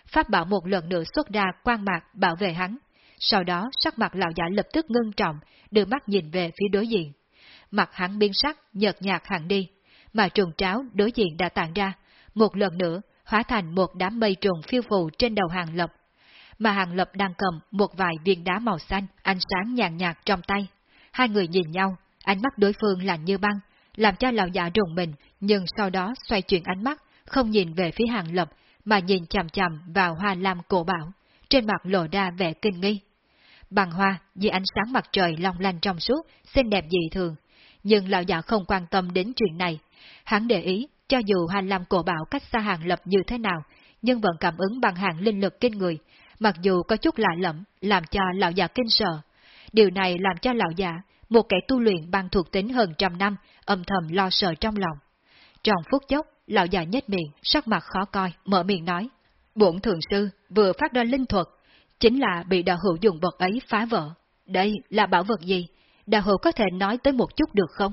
Pháp bảo một lần nữa xuất ra quang mạc bảo vệ hắn. Sau đó sắc mặt lão giả lập tức ngưng trọng, đưa mắt nhìn về phía đối diện. Mặt hắn biến sắc, nhợt nhạt hẳn đi, mà trùng tráo đối diện đã tản ra, một lần nữa hóa thành một đám mây trùng phiêu phù trên đầu hàng lập. Mà hàng lập đang cầm một vài viên đá màu xanh, ánh sáng nhàn nhạt trong tay. Hai người nhìn nhau, ánh mắt đối phương lạnh như băng, làm cho lão già rùng mình, nhưng sau đó xoay chuyển ánh mắt, không nhìn về phía hàng lập, mà nhìn chằm chằm vào hoa lam cổ bảo, trên mặt lộ ra vẻ kinh nghi. Bằng hoa, vì ánh sáng mặt trời long lanh trong suốt, xinh đẹp dị thường, nhưng lão già không quan tâm đến chuyện này. Hắn để ý, cho dù hoa lam cổ bảo cách xa hàng lập như thế nào, nhưng vẫn cảm ứng bằng hàng linh lực kinh người, mặc dù có chút lạ lẫm, làm cho lão già kinh sợ. Điều này làm cho lão già, một kẻ tu luyện bằng thuộc tính hơn trăm năm, âm thầm lo sợ trong lòng. Trong phút chốc, lão già nhếch miệng, sắc mặt khó coi, mở miệng nói. Bổn thường sư vừa phát ra linh thuật, chính là bị đạo hữu dùng vật ấy phá vỡ. Đây là bảo vật gì? Đạo hữu có thể nói tới một chút được không?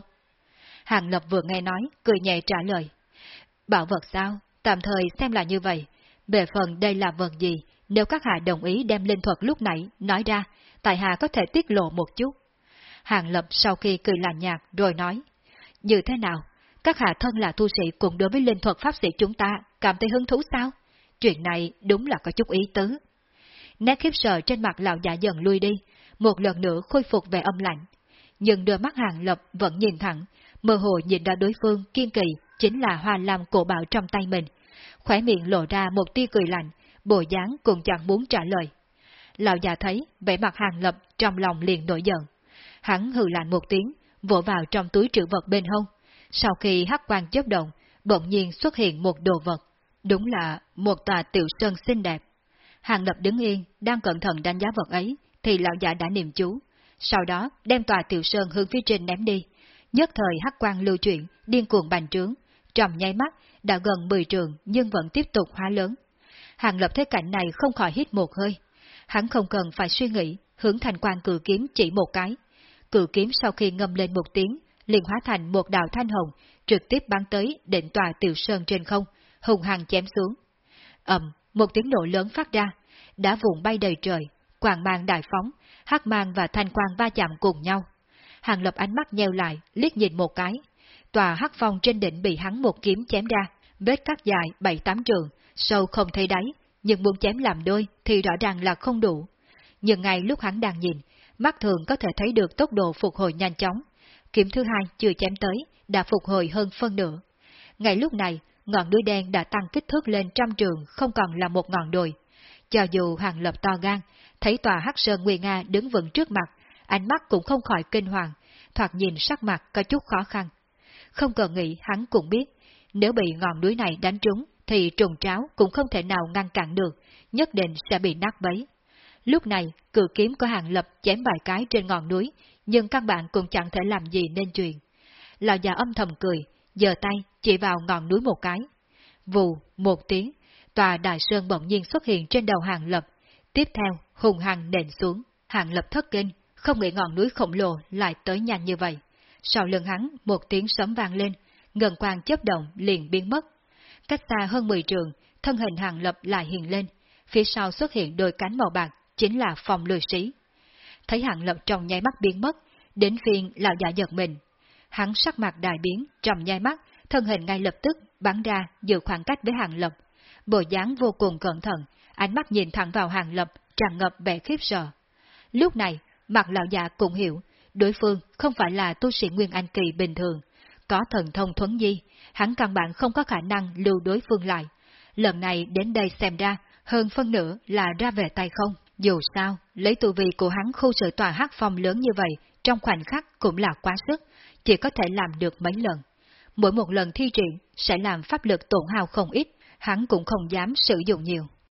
Hàng Lập vừa nghe nói, cười nhẹ trả lời. Bảo vật sao? Tạm thời xem là như vậy. Về phần đây là vật gì, nếu các hạ đồng ý đem linh thuật lúc nãy nói ra, tại hạ có thể tiết lộ một chút. Hàng Lập sau khi cười lạnh nhạt rồi nói, như thế nào? các hạ thân là tu sĩ cùng đối với linh thuật pháp sĩ chúng ta cảm thấy hứng thú sao? Chuyện này đúng là có chút ý tứ. Nét khiếp sợ trên mặt lão giả dần lui đi, một lần nữa khôi phục về âm lạnh. Nhưng đôi mắt hàng lập vẫn nhìn thẳng, mơ hồ nhìn ra đối phương kiên kỳ chính là hoa lam cổ bảo trong tay mình. Khỏe miệng lộ ra một tia cười lạnh, bộ dáng cũng chẳng muốn trả lời. Lão già thấy vẻ mặt hàng lập trong lòng liền nổi giận. Hắn hừ lạnh một tiếng, vỗ vào trong túi trữ vật bên hông. Sau khi hắc quang chớp động, bỗng nhiên xuất hiện một đồ vật. Đúng là một tòa tiểu sơn xinh đẹp. Hàng lập đứng yên, đang cẩn thận đánh giá vật ấy, thì lão giả đã niệm chú. Sau đó đem tòa tiểu sơn hướng phía trên ném đi. Nhất thời hắc quang lưu chuyển, điên cuồng bành trướng. Trong nháy mắt, đã gần 10 trường nhưng vẫn tiếp tục hóa lớn. Hàng lập thấy cảnh này không khỏi hít một hơi. Hắn không cần phải suy nghĩ, hướng thành quan cử kiếm chỉ một cái. Cử kiếm sau khi ngâm lên một tiếng, liền hóa thành một đạo thanh hồng, trực tiếp bắn tới định tòa tiểu sơn trên không, hùng hằng chém xuống. ầm, một tiếng nổ lớn phát ra, đã vụn bay đầy trời, quàng mang đại phóng, hắc mang và thanh quang va chạm cùng nhau. Hàng lập ánh mắt nheo lại, liếc nhìn một cái. Tòa hắc phong trên đỉnh bị hắn một kiếm chém ra, vết cắt dài bảy tám trường, sâu không thấy đáy, nhưng muốn chém làm đôi thì rõ ràng là không đủ. Nhưng ngay lúc hắn đang nhìn, mắt thường có thể thấy được tốc độ phục hồi nhanh chóng. Kiếm thứ hai chưa chém tới, đã phục hồi hơn phân nửa. Ngay lúc này, ngọn núi đen đã tăng kích thước lên trăm trường, không còn là một ngọn đồi. Cho dù hàng lập to gan, thấy tòa hắc sơn Nguyên Nga đứng vững trước mặt, ánh mắt cũng không khỏi kinh hoàng, thoạt nhìn sắc mặt có chút khó khăn. Không cần nghĩ hắn cũng biết, nếu bị ngọn núi này đánh trúng, thì trùng tráo cũng không thể nào ngăn cản được, nhất định sẽ bị nát bấy. Lúc này, cự kiếm của hàng lập chém vài cái trên ngọn núi, nhưng các bạn cũng chẳng thể làm gì nên chuyện. Lão già âm thầm cười, giơ tay chỉ vào ngọn núi một cái. Vù, một tiếng, tòa đại sơn bỗng nhiên xuất hiện trên đầu hàng lập. Tiếp theo, hùng hằng nện xuống, hàng lập thất kinh, không nghĩ ngọn núi khổng lồ lại tới nhanh như vậy. Sau lưng hắn, một tiếng sấm vang lên, ngân quang chớp động liền biến mất. Cách xa hơn 10 trường, thân hình hàng lập lại hiện lên, phía sau xuất hiện đôi cánh màu bạc, chính là phòng lười sĩ. Thấy hạng lập trong nháy mắt biến mất, đến phiên lão giả giật mình. Hắn sắc mặt đại biến, trong nháy mắt, thân hình ngay lập tức bắn ra giữ khoảng cách với hàng lập. Bộ dáng vô cùng cẩn thận, ánh mắt nhìn thẳng vào hàng lập, tràn ngập vẻ khiếp sợ. Lúc này, mặt lão già cũng hiểu, đối phương không phải là tu sĩ Nguyên Anh Kỳ bình thường, có thần thông thuấn di, hắn căn bản không có khả năng lưu đối phương lại. Lần này đến đây xem ra, hơn phân nửa là ra về tay không. Dù sao, lấy tu vi của hắn khu sự tòa hát phong lớn như vậy, trong khoảnh khắc cũng là quá sức, chỉ có thể làm được mấy lần. Mỗi một lần thi triển sẽ làm pháp lực tổn hao không ít, hắn cũng không dám sử dụng nhiều.